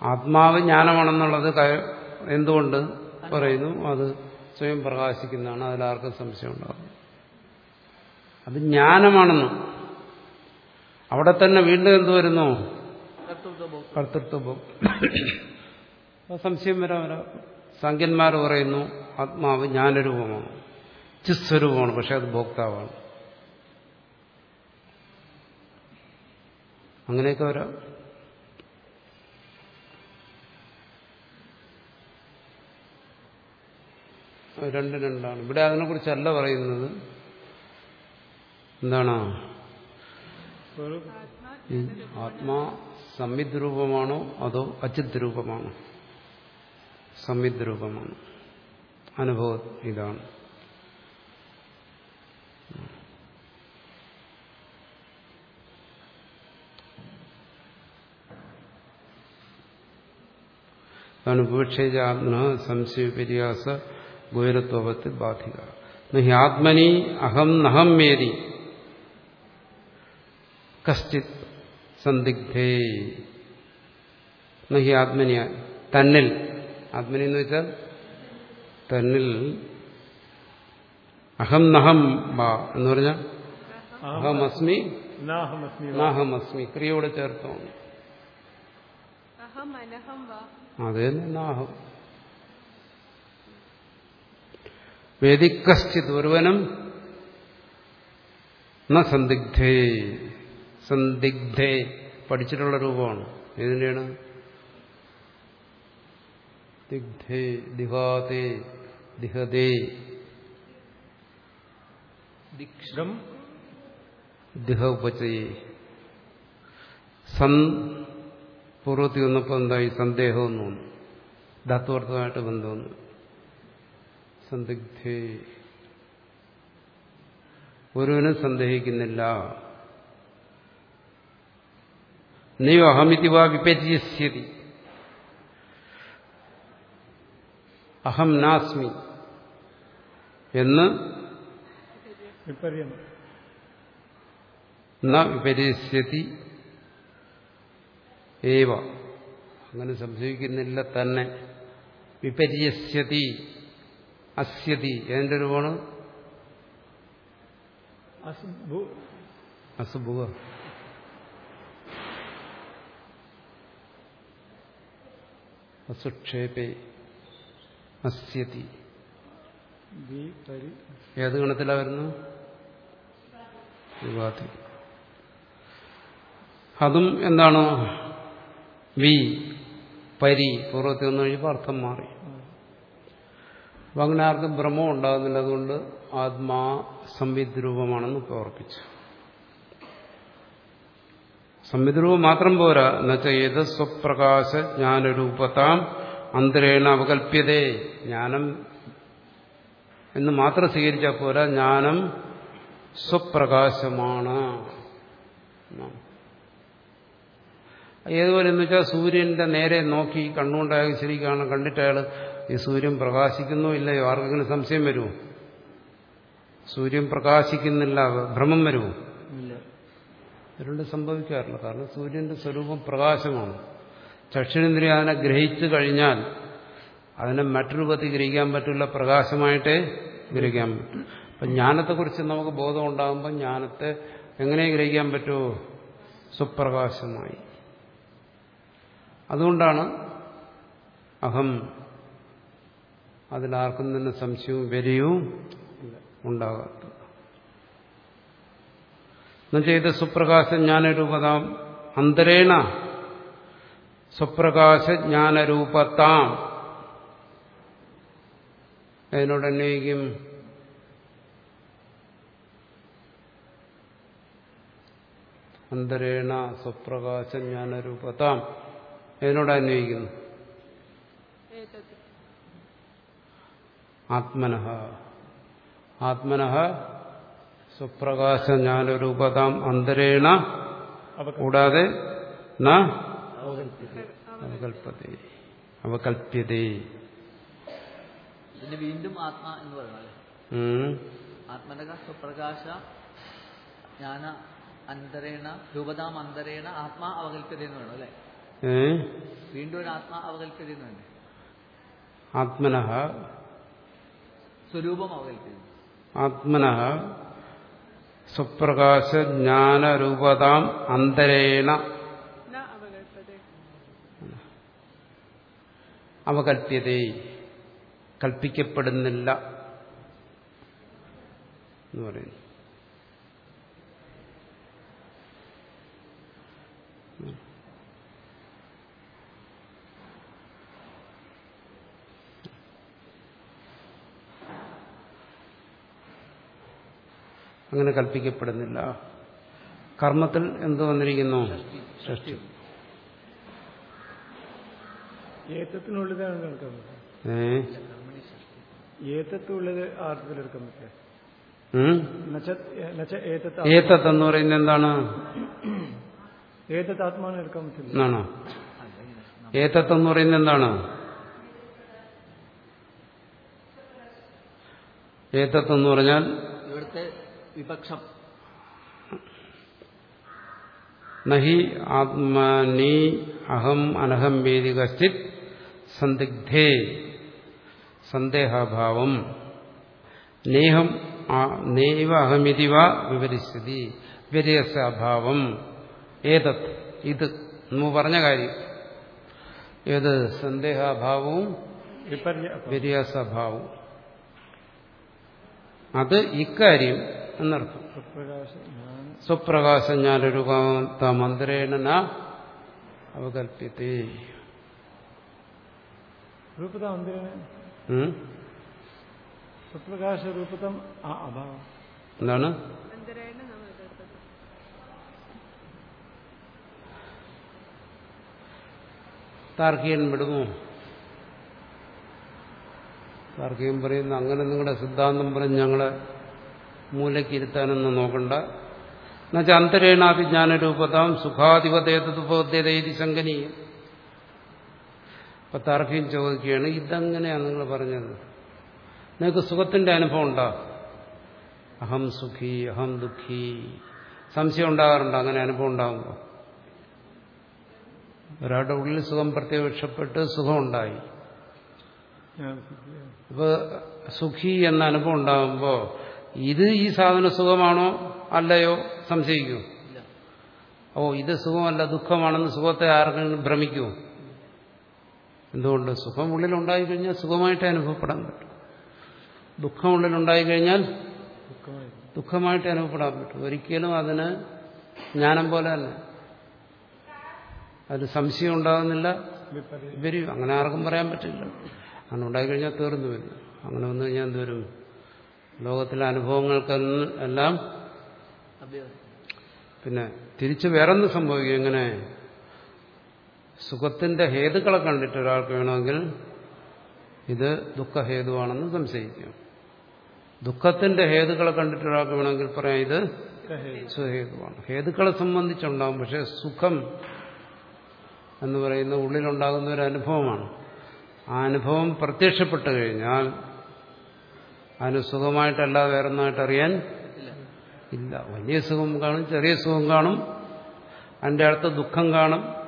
ആത്മാവ് ജ്ഞാനമാണെന്നുള്ളത് എന്തുകൊണ്ട് പറയുന്നു? അത് സ്വയം പ്രകാശിക്കുന്നതാണ് അതിലാർക്കും സംശയം ഉണ്ടാകും അത് ജ്ഞാനമാണെന്ന്. അവിടെ തന്നെ വീണ്ടും എന്ത് വരുന്നു? കർത്തൃത്വ സംശയം വരാം വരാം. സംഖ്യന്മാർ പറയുന്നു ആത്മാവ് ജ്ഞാനരൂപമാണ് ചിസ്വരൂപമാണ് പക്ഷെ അത് ഭോക്താവാണ്. അങ്ങനെയൊക്കെ വരാം. രണ്ടും രണ്ട് രണ്ടാണ്. ഇവിടെ അതിനെക്കുറിച്ചല്ല പറയുന്നത്. എന്താണ്? ആത്മാ സംവിദ് രൂപമാണോ അതോ അചിത് രൂപമാണോ സംവിദ് രൂപമാണ് അനുഭവം ഇതാണ് അനുപേക്ഷേജാത്മന സംശയപര്യാസ ഗോരത്വത്തിൽ ബാധിക നഹി ആത്മനി അഹം നഹം മേരി കശ്ചിത് സന്ദിഗ്ധേ നഹി ആത്മനി തന്നിൽ ആത്മനി എന്ന് വെച്ചാൽ തന്നിൽ അഹം നഹം ബാ എന്ന് പറഞ്ഞാൽ അഹമസ്മി നാഹമസ്മി ക്രിയയോടെ ചേർത്താണ് അഹം അനഹം വാ അത് നാഹം. വേദിക്കശ്ചിത് ഒരുവനും ന സന്ദിഗ്ധേ. സന്ദിഗ്ധേ പഠിച്ചിട്ടുള്ള രൂപമാണ്. ഏതിന്റെയാണ് ദിഗ്ധേ ദിഹാതേ ദിഹതേ. ദീക്ഷ ഗം ദിഹ ഉപചയെ. സൻ പൂർവത്തിൽ വന്നപ്പോൾ എന്തായി? സന്ദേഹം എന്ന് വന്നു ധാത്വർത്ഥമായിട്ട് ബന്ധമെന്ന് സന്ദിഗ്ധേ. ഒരുവനും സന്ദേഹിക്കുന്നില്ല. നീയോ അഹമിതി വാ വിപര്യസ്യതി അഹം നാസ്മി എന്ന് വിപര്യസ്യതി ഏവ. അങ്ങനെ സംശയിക്കുന്നില്ല തന്നെ. വിപര്യസ്യതി അസ്യതി ഏതിന്റെ രൂപമാണ് അസുബുക അസുക്ഷേപേ. അസ്യതി. ഏത് ഗണത്തിലാ വരുന്നു അതും എന്താണ്? വി പരി പൂർവത്തിൽ വന്നു കഴിയുമ്പോൾ അർത്ഥം മാറി. അപ്പൊ അങ്ങനെ ആർക്കും ഭ്രമം ഉണ്ടാകുന്നില്ല അതുകൊണ്ട് ആത്മാ സംവിദ് രൂപമാണെന്ന് പ്രവർത്തിച്ചു സംവിദ്രൂപം മാത്രം പോരാ എന്നുവെച്ചാൽ ഏത് സ്വപ്രകാശ ജ്ഞാനരൂപതാം അന്തരേണ അവകല്പ്യതേ ജ്ഞാനം എന്ന് മാത്രം സ്വീകരിച്ചാൽ പോരാ. ജ്ഞാനം സ്വപ്രകാശമാണ്. ഏതുപോലെ എന്ന് വെച്ചാൽ സൂര്യന്റെ നേരെ നോക്കി കണ്ണുകൊണ്ടായാലും ശരി കാണാൻ കണ്ടിട്ട് അയാൾ ഈ സൂര്യൻ പ്രകാശിക്കുന്നോ ഇല്ലയോ ആർക്കെങ്കിലും സംശയം വരുമോ സൂര്യൻ പ്രകാശിക്കുന്നില്ല ഭ്രമം വരുമോ ഇല്ല. ഇതിലൂടെ സംഭവിക്കാറില്ല. കാരണം സൂര്യന്റെ സ്വരൂപം പ്രകാശമാണ്. ചക്ഷുരേന്ദ്രിയ അതിനെ ഗ്രഹിച്ചു കഴിഞ്ഞാൽ അതിനെ മറ്റു രൂപത്തിൽ ഗ്രഹിക്കാൻ പറ്റില്ല പ്രകാശമായിട്ടേ ഗ്രഹിക്കാൻ പറ്റും. അപ്പം ജ്ഞാനത്തെക്കുറിച്ച് നമുക്ക് ബോധം ഉണ്ടാകുമ്പോൾ ജ്ഞാനത്തെ എങ്ങനെ ഗ്രഹിക്കാൻ പറ്റുമോ സുപ്രകാശമായി. അതുകൊണ്ടാണ് അഹം അതിലാർക്കും തന്നെ സംശയവും വരികയും ഉണ്ടാകാത്തത്. എന്നുവെച്ചാൽ ഇത് സുപ്രകാശ ജ്ഞാനരൂപതാം അന്തരേണ സ്വപ്രകാശ ജ്ഞാനരൂപത്താം അതിനോട് അന്വയിക്കും അന്തരേണ സ്വപ്രകാശ ജ്ഞാനരൂപതാം അതിനോട് അന്വയിക്കുന്നു ആത്മനഹ. ആത്മനഹ ആത്മനഃ സ്വപ്രകാശ ജ്ഞാനരൂപതാം അന്തരേണ കൂടാതെ ന അവകൽപ്പതേ. അവകൽപ്യതേ ഇതിന് വീണ്ടും ആത്മാ എന്ന് പറയണം അല്ലേ? ആത്മനക സ്വപ്രകാശ ജ്ഞാന അന്തരേണ രൂപതാം അന്തരേണ ആത്മാ അവകൽപ്യത എന്ന് വേണം അല്ലേ? വീണ്ടും ഒരു ആത്മാ അവകൽപ്യത എന്ന് വേണ്ടേ ആത്മനഃ സ്വരൂപം അവകൽപ്യത ആത്മനഹ സ്വപ്രകാശ ജ്ഞാനരൂപതാം അന്തരേണ ന അവകൽപ്പതേ അവകൽപ്യതേ കൽപ്പിക്കപ്പെടുന്നില്ല എന്ന് പറയുന്നു. അങ്ങനെ കൽപ്പിക്കപ്പെടുന്നില്ല. കർമ്മത്തിൽ എന്ത് വന്നിരിക്കുന്നു? ഷഷ്ടി. ഏത്തത്തിനുള്ളത് എടുക്കാൻ പറ്റും ഏത്തത്തുള്ളത് ആർത്ഥത്തിൽ എടുക്കാൻ? ഏത്തത്ത് എന്ന് പറയുന്നത് എന്താണ്? ഏത്തത്ത് ആത്മാവിനെ എടുക്കാൻ പറ്റില്ല. ഏത്തത്ത് എന്ന് പറയുന്നത് എന്താണ്? ഏത്തത്ത് എന്ന് പറഞ്ഞാൽ ഇവിടുത്തെ വിപക്ഷം. നഹി ആത്മാനി അഹം അനഹം വേദി കശ്ചിത് സന്ദിഗ്ധേ സന്ദേഹാഭാവം. നേഹം നൈവ അഹമിതി വ വിവരിച്ചതി. വിപര്യസഭാവം ഏതത്? ഇത് എന്ന് പറഞ്ഞ കാര്യം. ഏത്? സന്ദേഹാഭാവവും വിപര്യ വിപര്യാസഭാവവും അത് ഇക്കാര്യം എന്നർത്ഥം. സ്വപ്രകാശം ഞാനൊരു മന്ത്രേണന ഞാനൊരുകാത്ത അന്തിരന് ഉം? സ്വപ്രകാശ രൂപതം ആ അഭാവം. എന്താണ്? മന്ദിരേണ വിടുന്നു താർക്കികൻ വിടുമോ താർക്കികൻ പറയുന്നു അങ്ങനെ നിങ്ങളുടെ സിദ്ധാന്തം പറഞ്ഞ് ഞങ്ങളെ മൂലക്കിരുത്താനൊന്നും നോക്കണ്ട. എന്നുവെച്ചാൽ അന്തരേണാഭിജ്ഞാനരൂപതാം സുഖാധിപതേതുപദ്ധ്യതേതി ശങ്കനീയം അപ്പൊ താർക്കികൻ ചോദിക്കുകയാണ് ഇതെങ്ങനെയാണ് നിങ്ങൾ പറഞ്ഞത്? നിങ്ങൾക്ക് സുഖത്തിന്റെ അനുഭവം ഉണ്ടോ? അഹം സുഖി അഹം ദുഃഖി. സംശയം ഉണ്ടാകാറുണ്ടോ? അങ്ങനെ അനുഭവം ഉണ്ടാകുമ്പോൾ ഒരാളുടെ ഉള്ളിൽ സുഖം പ്രത്യക്ഷപ്പെട്ട് സുഖമുണ്ടായി ഉണ്ടായി. അപ്പൊ സുഖി എന്ന അനുഭവം ഉണ്ടാകുമ്പോൾ ഇത് ഈ സാധന സുഖമാണോ അല്ലയോ സംശയിക്കൂ. ഓ ഇത് സുഖമല്ല ദുഃഖമാണെന്ന് സുഖത്തെ ആർക്കെങ്കിലും ഭ്രമിക്കുമോ എന്തുകൊണ്ട്? സുഖം ഉള്ളിലുണ്ടായി കഴിഞ്ഞാൽ സുഖമായിട്ട് അനുഭവപ്പെടാൻ പറ്റും. ദുഃഖം ഉള്ളിലുണ്ടായി കഴിഞ്ഞാൽ ദുഃഖമായിട്ട് അനുഭവപ്പെടാൻ പറ്റും. ഒരിക്കലും അതിന് ജ്ഞാനം പോലെ അല്ല. അതിന് സംശയം ഉണ്ടാകുന്നില്ല. വരും അങ്ങനെ ആർക്കും പറയാൻ പറ്റില്ല. അങ്ങനെ ഉണ്ടായിക്കഴിഞ്ഞാൽ തീർന്നു വരും. അങ്ങനെ വന്നു കഴിഞ്ഞാൽ എന്ത് വരും? ലോകത്തിലെ അനുഭവങ്ങൾക്കെല്ലാം എല്ലാം പിന്നെ തിരിച്ച് വേറൊന്ന് സംഭവിക്കും. എങ്ങനെ? സുഖത്തിന്റെ ഹേതുക്കളെ കണ്ടിട്ട് ഒരാൾക്ക് വേണമെങ്കിൽ ഇത് ദുഃഖഹേതുവാണെന്ന് സംശയിക്കും. ദുഃഖത്തിന്റെ ഹേതുക്കളെ കണ്ടിട്ട് ഒരാൾക്ക് വേണമെങ്കിൽ പറയാം ഇത് സുഖഹേതുവാണ്. ഹേതുക്കളെ സംബന്ധിച്ചുണ്ടാകും പക്ഷെ സുഖം എന്ന് പറയുന്ന ഉള്ളിലുണ്ടാകുന്ന ഒരു അനുഭവമാണ്. ആ അനുഭവം പ്രത്യക്ഷപ്പെട്ടു കഴിഞ്ഞാൽ അതിന് സുഖമായിട്ടല്ലാതെ വേറൊന്നായിട്ട് അറിയാൻ ഇല്ല. ഇല്ല വലിയ സുഖം കാണും ചെറിയ സുഖം കാണും അതിന്റെ അടുത്ത ദുഃഖം കാണും.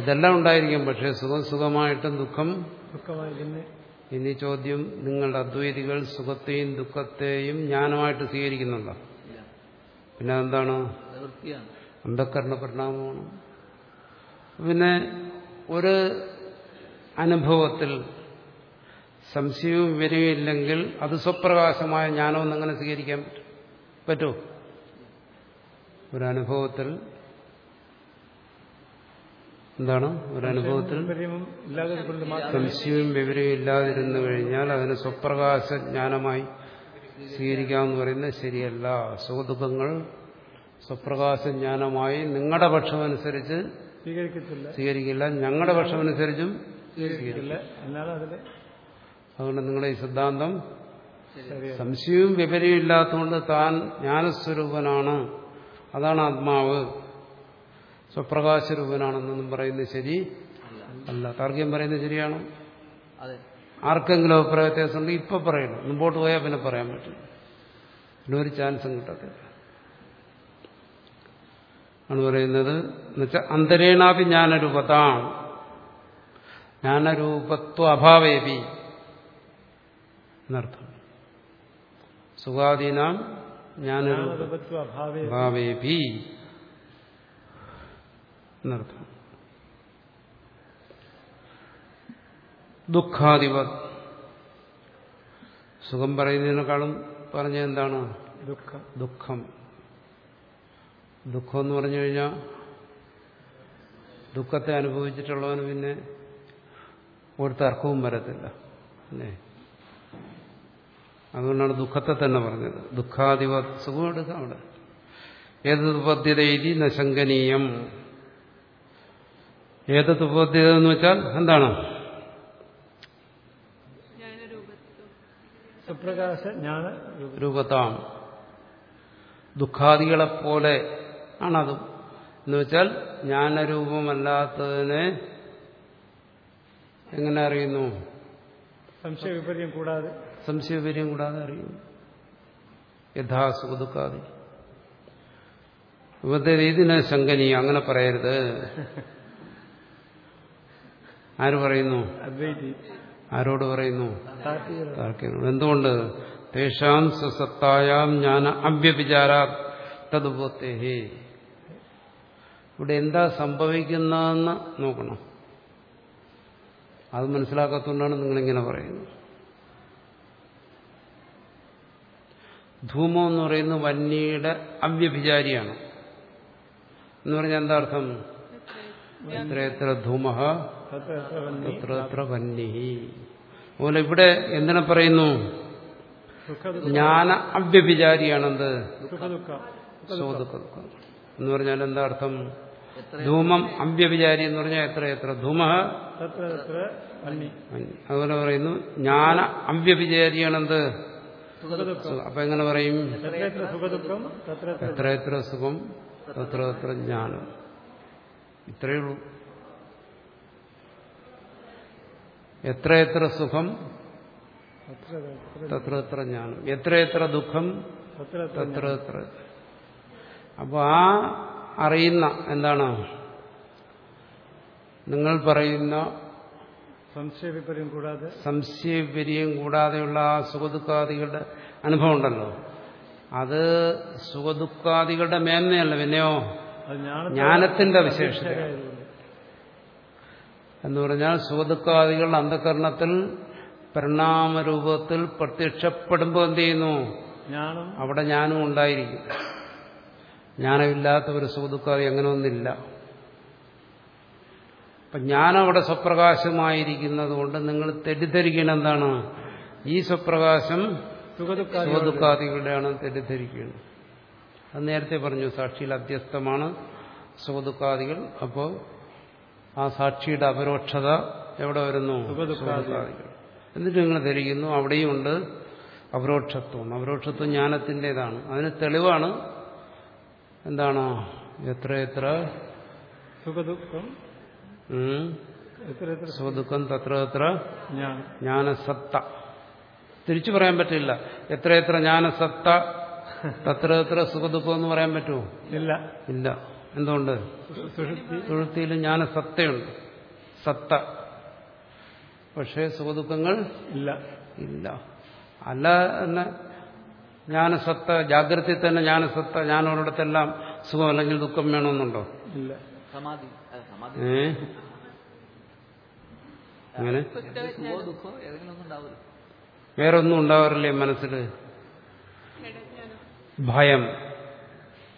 ഇതെല്ലാം ഉണ്ടായിരിക്കും പക്ഷേ സുഖം സുഖമായിട്ടും ദുഃഖം ദുഃഖമായി തന്നെ ഇനി ചോദ്യം നിങ്ങളുടെ അദ്വൈതികൾ സുഖത്തെയും ദുഃഖത്തെയും ജ്ഞാനമായിട്ട് സ്വീകരിക്കുന്നുണ്ടോ? പിന്നെ എന്താണ് അത് വൃത്തിയാണ് അന്ധക്കരണ പരിണാമമാണ്. പിന്നെ ഒരു അനുഭവത്തിൽ സംശയവും വിവരവും ഇല്ലെങ്കിൽ അത് സ്വപ്രകാശമായ ജ്ഞാനമെന്ന് അങ്ങനെ സ്വീകരിക്കാൻ പറ്റും? പറ്റുമോ ഒരു അനുഭവത്തിൽ എന്താണ്? ഒരു അനുഭവത്തിൽ വിപര്യവും ഇല്ലാതെ കൊണ്ട് മാത്രം സംശയവും വിവരവും ഇല്ലാതിരുന്നു കഴിഞ്ഞാൽ അതിന് സ്വപ്രകാശ ജ്ഞാനമായി സ്വീകരിക്കാമെന്ന് പറയുന്നത് ശരിയല്ല. സുഖദുഃഖങ്ങൾ സ്വപ്രകാശ ജ്ഞാനമായി നിങ്ങളുടെ പക്ഷമനുസരിച്ച് സ്വീകരിക്കില്ല. ഞങ്ങളുടെ പക്ഷമനുസരിച്ചും സ്വീകരിക്കില്ല അതുകൊണ്ട് നിങ്ങളുടെ ഈ സിദ്ധാന്തം സംശയവും വിവരവും ഇല്ലാത്തതുകൊണ്ട് താൻ ജ്ഞാനസ്വരൂപനാണ്. അതാണ് ആത്മാവ്. സ്വപ്രകാശരൂപനാണെന്നൊന്നും പറയുന്നത് ശരി? അല്ല. താർഗ്യം പറയുന്നത് ശരിയാണോ? അതെ. ആർക്കെങ്കിലും അഭിപ്രായ വ്യത്യാസമുണ്ട് ഇപ്പൊ പറയണം. മുമ്പോട്ട് പോയാൽ പിന്നെ പറയാൻ പറ്റില്ല. പിന്നെ ഒരു ചാൻസും കിട്ടത്തില്ല. ആണ് പറയുന്നത്. എന്നുവെച്ചാൽ അന്തരേണാപി ജ്ഞാനരൂപതാണ് ജ്ഞാനരൂപത്വ അഭാവേപി. എന്നർത്ഥം. സുഖാദീനാം ജ്ഞാനരൂപ ജ്ഞാനരൂപത്വ അഭാവേ ഭാവേപി എന്നർത്ഥം. ദുഃഖാധിപ സുഖം പറയുന്നതിനേക്കാളും പറഞ്ഞ എന്താണ്? ദുഃഖം. ദുഃഖം. ദുഃഖം എന്ന് പറഞ്ഞു കഴിഞ്ഞാൽ ദുഃഖത്തെ അനുഭവിച്ചിട്ടുള്ളവന് പിന്നെ ഒരു തർക്കവും വരത്തില്ല. അല്ലേ? അതുകൊണ്ടാണ് ദുഃഖത്തെ തന്നെ പറഞ്ഞത്. ദുഃഖാധിപ സുഖം എടുക്കാം അവിടെ. ഏതതുപദ്ധ്യത എഴുതി നശങ്കനീയം ഏതതുപദ്ധ്യത എന്ന് വെച്ചാൽ എന്താണ്? രൂപത്താണ് ജ്ഞാന രൂപം. രൂപതാം ദുഃഖാദികളെപ്പോലെ ആണതും. എന്ന് വെച്ചാൽ ജ്ഞാനരൂപമല്ലാത്തതിനെ എങ്ങനെ അറിയുന്നു? സംശയവിപര്യം കൂടാതെ. സംശയവിപര്യം കൂടാതെ അറിയുന്നു. യഥാസുഖ ദുഃഖാദി. ഇവത്തെ ഇതിനെ ശങ്കനീയ അങ്ങനെ പറയരുത്. <laughs> ആര് പറയുന്നു? ആരോട് പറയുന്നു? താർക്കികനോട് എന്തുകൊണ്ട്? തേഷാം സ്വസത്തായാം ജ്ഞാന അവ്യഭിചാരാ തതുപത്തേഹേ ഇവിടെ എന്താ സംഭവിക്കുന്നതെന്ന് നോക്കണം. അത് മനസ്സിലാക്കാത്തതുകൊണ്ടാണ് നിങ്ങളിങ്ങനെ പറയുന്നത്. ധൂമം എന്ന് പറയുന്നത് വന്യയുടെ അവ്യഭിചാരിയാണ്. എന്ന് പറഞ്ഞാൽ എന്താ അർത്ഥം എത്ര എത്ര ധൂമ തത്ര തത്ര എത്ര എത്ര വന്യ അതുപോലെ ഇവിടെ എന്തിനെ പറയുന്നു? ജ്ഞാന അവ്യഭിചാരിയാണെന്ത് എന്ന് പറഞ്ഞാൽ എന്താ അർത്ഥം? ധൂമം അവ്യഭിചാരി എന്ന് പറഞ്ഞാൽ എത്ര എത്ര ധൂമഹ തത്ര തത്ര അതുപോലെ പറയുന്നു ജ്ഞാന അവ്യഭിചാരിയാണെന്ത്. അപ്പൊ എങ്ങനെ പറയും? തത്ര എത്ര എത്ര സുഖം? എത്ര എത്ര ജ്ഞാനം. ഇത്രയേ ഉള്ളൂ. എത്ര എത്ര സുഖം? തത്ര എത്ര ജ്ഞാനം. എത്ര എത്ര ദുഃഖം? തത്ര എത്ര അപ്പൊ ആ അറിയുന്ന എന്താണ്? നിങ്ങൾ പറയുന്ന സംശയവിപര്യം കൂടാതെ സംശയവിപര്യം കൂടാതെയുള്ള ആ സുഖദുഃഖാദികളുടെ അനുഭവം ഉണ്ടല്ലോ. അത് സുഖദുഃഖാദികളുടെ മേന്മയല്ല പിന്നെയോ? ജ്ഞാനത്തിന്റെ വിശേഷത. എന്ന് പറഞ്ഞാൽ സുഹൃത്തുക്കാദികൾ അന്ധകരണത്തിൽ പരിണാമരൂപത്തിൽ പ്രത്യക്ഷപ്പെടുമ്പോൾ എന്ത് ചെയ്യുന്നു? അവിടെ ജ്ഞാനം ഉണ്ടായിരിക്കും. ജ്ഞാനമില്ലാത്ത ഒരു സുഖദുഃഖാദി അങ്ങനെ ഒന്നില്ല. അപ്പൊ ജ്ഞാനം അവിടെ സ്വപ്രകാശമായിരിക്കുന്നത് കൊണ്ട് നിങ്ങൾ തെറ്റിദ്ധരിക്കണം എന്താണ്? ഈ സ്വപ്രകാശം സുഖ ദുഃഖ സുഖദുഃഖാദികളുടെയാണ് തെറ്റിദ്ധരിക്കുന്നത് അത് നേരത്തെ പറഞ്ഞു സാക്ഷിയിൽ അധ്യസ്ഥമാണ് സുഖദുഃഖാദികൾ. അപ്പോൾ ആ സാക്ഷിയുടെ അപരോക്ഷത എവിടെ വരുന്നു? സുഖദുഃഖാദികൾ. എന്നിട്ട് നിങ്ങൾ ധരിക്കുന്നു അവിടെയും ഉണ്ട് അപരോക്ഷത്വം. അപരോക്ഷത്വം ജ്ഞാനത്തിന്റെതാണ്. അതിന് തെളിവാണ് എന്താണ്? എത്ര എത്ര? സുഖദുഃഖം. സുഖദുഃഖം തത്ര എത്ര ജ്ഞാനം. ജ്ഞാനസത്ത. തിരിച്ചു പറയാൻ പറ്റില്ല. എത്ര എത്ര ജ്ഞാനസത്ത തത്ര എത്ര സുഖദുഃഖം എന്ന് പറയാൻ പറ്റുമോ? ഇല്ല. ഇല്ല. എന്തുകൊണ്ട്? സുഷുപ്തി. സുഹൃത്തിയിൽ ജ്ഞാനസത്തയുണ്ട് സത്ത. പക്ഷേ സുഖദുഃഖങ്ങൾ ഇല്ല. ഇല്ല. അല്ല എന്ന് ജ്ഞാനസത്ത ജാഗ്രതയിൽ തന്നെ ജ്ഞാനസത്ത ജ്ഞാനോരിടത്തെല്ലാം സുഖം അല്ലെങ്കിൽ ദുഃഖം വേണമെന്നുണ്ടോ? ഇല്ല. സമാധി. ഏ? അങ്ങനെ? വേറൊന്നും ഉണ്ടാവാറില്ലേ മനസ്സിൽ ഭയം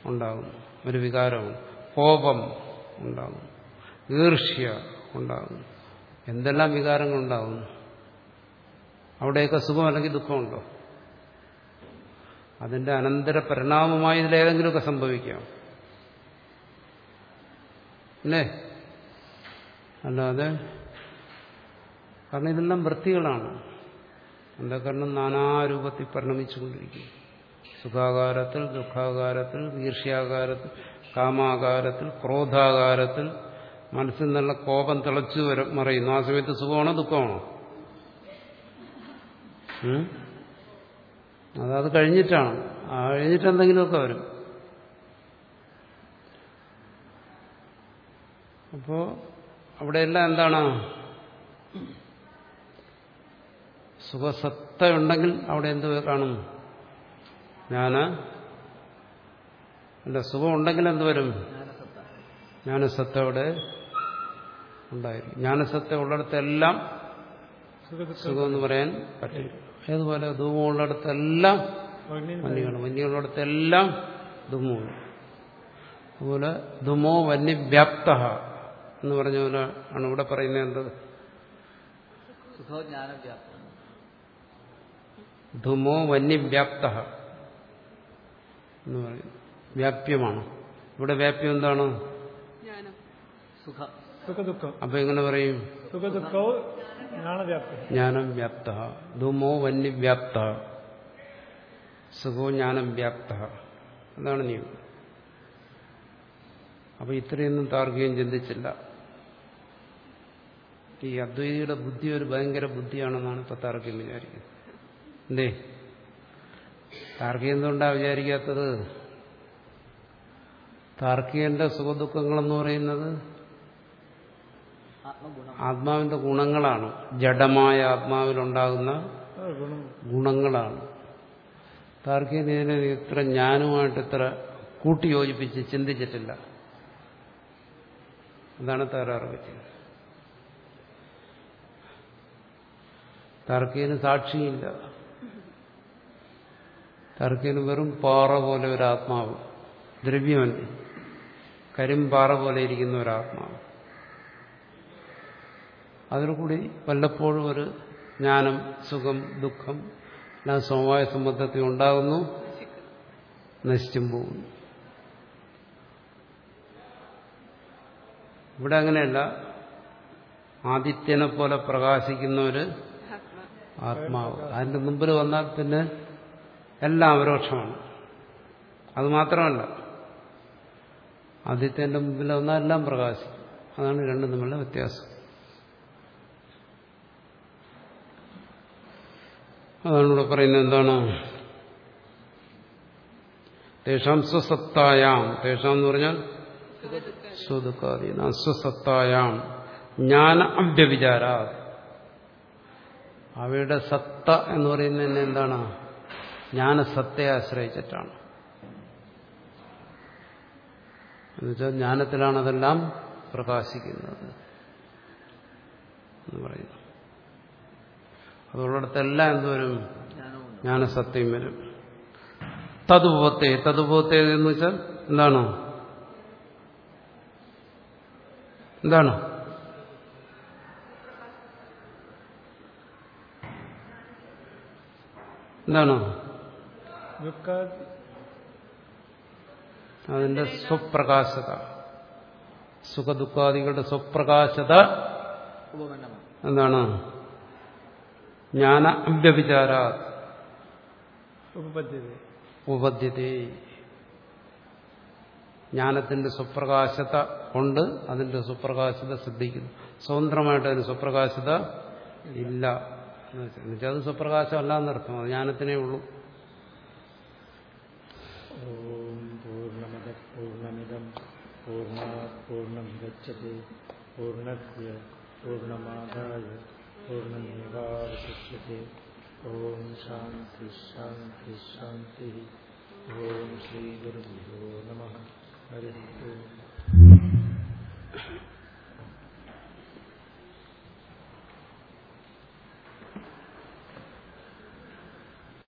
ഉണ്ടാകും ഒരു വികാരവും കോപം ഉണ്ടാകും ഈർഷ്യ ഉണ്ടാകും. എന്തെല്ലാം വികാരങ്ങളുണ്ടാകും അവിടെയൊക്കെ സുഖം അല്ലെങ്കിൽ ദുഃഖമുണ്ടോ? അതിന്റെ അനന്തര പരിണാമമായി ഇതിലേതെങ്കിലുമൊക്കെ സംഭവിക്കാം. അല്ലേ? അല്ലാതെ കാരണം ഇതെല്ലാം വൃത്തികളാണ്. എന്താ അന്ധകരണം നാനാരൂപത്തിൽ പരിണമിച്ചുകൊണ്ടിരിക്കും. സുഖാകാരത്തിൽ ദുഃഖാകാരത്തിൽ ഈർഷ്യാകാരത്തിൽ കാമാകാരത്തിൽ ക്രോധാകാരത്തിൽ മനസ്സിൽ നിന്നുള്ള കോപം തിളച്ചു വരും മറയുന്നു. ആ സമയത്ത് സുഖമാണോ ദുഃഖമാണോ? അതത് കഴിഞ്ഞിട്ടാണ്. ആ കഴിഞ്ഞിട്ട് എന്തെങ്കിലുമൊക്കെ വരും. അപ്പോ അവിടെയെല്ലാം എന്താണ്? സുഖസത്ത ഉണ്ടെങ്കിൽ അവിടെ എന്ത് കാണും? ഞാൻ അല്ല സുഖം ഉണ്ടെങ്കിൽ എന്ത് വരും? ജ്ഞാനസത്ത അവിടെ ഉണ്ടായിരിക്കും. ജ്ഞാനസത്ത ഉള്ളിടത്തെല്ലാം എന്ന് പറയാൻ പറ്റില്ല. ഏതുപോലെ ധൂമം ഉള്ളിടത്തെല്ലാം അഗ്നി വന്യമാണ് വന്യമുള്ളിടത്തെല്ലാം ധൂമമാണ് അതുപോലെ ധുമോ വന്യവ്യാപ്ത എന്ന് പറഞ്ഞ പോലെ ആണ് ഇവിടെ പറയുന്നത് എന്ത്? ധുമോ വന്യവ്യാപ്ത. എന്ന് പറയും. വ്യാപ്യമാണ്? ഇവിടെ വ്യാപ്യം എന്താണ്? അപ്പൊ എങ്ങനെ പറയും? ജ്ഞാനം വ്യാപ്ത ധൂമോ വന്യവ്യാപ്ത. സുഖോ ജ്ഞാനം വ്യാപ്ത അതാണ് നീ അപ്പൊ ഇത്രയൊന്നും താർക്കികം ചിന്തിച്ചില്ല. ഈ അദ്വൈതിയുടെ ബുദ്ധി ഒരു ഭയങ്കര ബുദ്ധിയാണെന്നാണ് ഇപ്പൊ താർക്കികം വിചാരിക്കുന്നത്. എന്തേ? താർക്കികം എന്തുകൊണ്ടാ വിചാരിക്കാത്തത്? താർക്കികന്റെ സുഖദുഃഖങ്ങളെന്ന് പറയുന്നത് ആത്മാവിന്റെ ഗുണങ്ങളാണ്. ജഡമായ ആത്മാവിലുണ്ടാകുന്ന ഗുണങ്ങളാണ്. താർക്കികൻ ഇതിനെ ഇത്ര ജ്ഞാനവുമായിട്ട് ഇത്ര കൂട്ടിയോജിപ്പിച്ച് ചിന്തിച്ചിട്ടില്ല. അതാണ് തകരാറ് പറ്റിയത് താർക്കികന് സാക്ഷിയില്ല. താർക്കികന് വെറും പാറ പോലെ ഒരു ആത്മാവ് ദ്രവ്യമല്ലേ. കരിമ്പാറ പോലെ ഇരിക്കുന്ന ഒരാത്മാവ്. കൂടി വല്ലപ്പോഴും ഒരു ജ്ഞാനം സുഖം ദുഃഖം എല്ലാം സമവായ സംബന്ധത്തിൽ ഉണ്ടാകുന്നു. നശിച്ചും പോകുന്നു. ഇവിടെ അങ്ങനെയല്ല. ആദിത്യനെ പോലെ പ്രകാശിക്കുന്ന ഒരു ആത്മാവ്. അതിന്റെ മുമ്പിൽ വന്നാൽ പിന്നെ എല്ലാം അപരോക്ഷമാണ് അത് മാത്രമല്ല ആദിത്യന്റെ മുമ്പിൽ വന്നാൽ എല്ലാം പ്രകാശിക്കും. അതാണ് രണ്ടും തമ്മിലുള്ള വ്യത്യാസം. അതാണ് ഇവിടെ പറയുന്നത് എന്താണ്? തേഷാം സ്വസത്തായാം. തേഷാം എന്ന് പറഞ്ഞാൽ അസ്വസത്തായാം സ്വസത്തായാം. ജ്ഞാന അവ്യവിചാര അവയുടെ സത്ത എന്ന് പറയുന്നത് എന്താണ്? ജ്ഞാനസത്തയെ ആശ്രയിച്ചിട്ടാണ് എന്നുവെച്ചാൽ ജ്ഞാനത്തിലാണ് അതെല്ലാം പ്രകാശിക്കുന്നത് എന്ന് പറയുന്നു. അതുള്ളിടത്തെല്ലാം എന്തുവരും ജ്ഞാനസത്യം വരും. തതുപത്തെ തതുപത്തെ എന്ന് വെച്ചാൽ എന്താണ്? എന്താണ്? എന്താണ്? അതിന്റെ സ്വപ്രകാശത. സുഖദുഃഖാദികളുടെ സ്വപ്രകാശത എന്താണ് ജ്ഞാന അവ്യഭിചാര ഉപപദ്ധ്യത. ജ്ഞാനത്തിന്റെ സ്വപ്രകാശത കൊണ്ട് അതിന്റെ സ്വപ്രകാശത ശ്രദ്ധിക്കുന്നു സ്വതന്ത്രമായിട്ട് അതിന് സ്വപ്രകാശത ഇല്ല. എന്ന് വെച്ചാൽ എന്നുവെച്ചാൽ അത് സ്വപ്രകാശമല്ല എന്നർത്ഥം. അത് ജ്ഞാനത്തിനേ ഉള്ളൂ. मुच्यते पूर्णस्य पूर्णमादाय पूर्णमेवावशिष्यते ॐ शान्ति शान्ति शान्तिः ॐ श्रीगुरुभ्यो नमः हरिः ओम्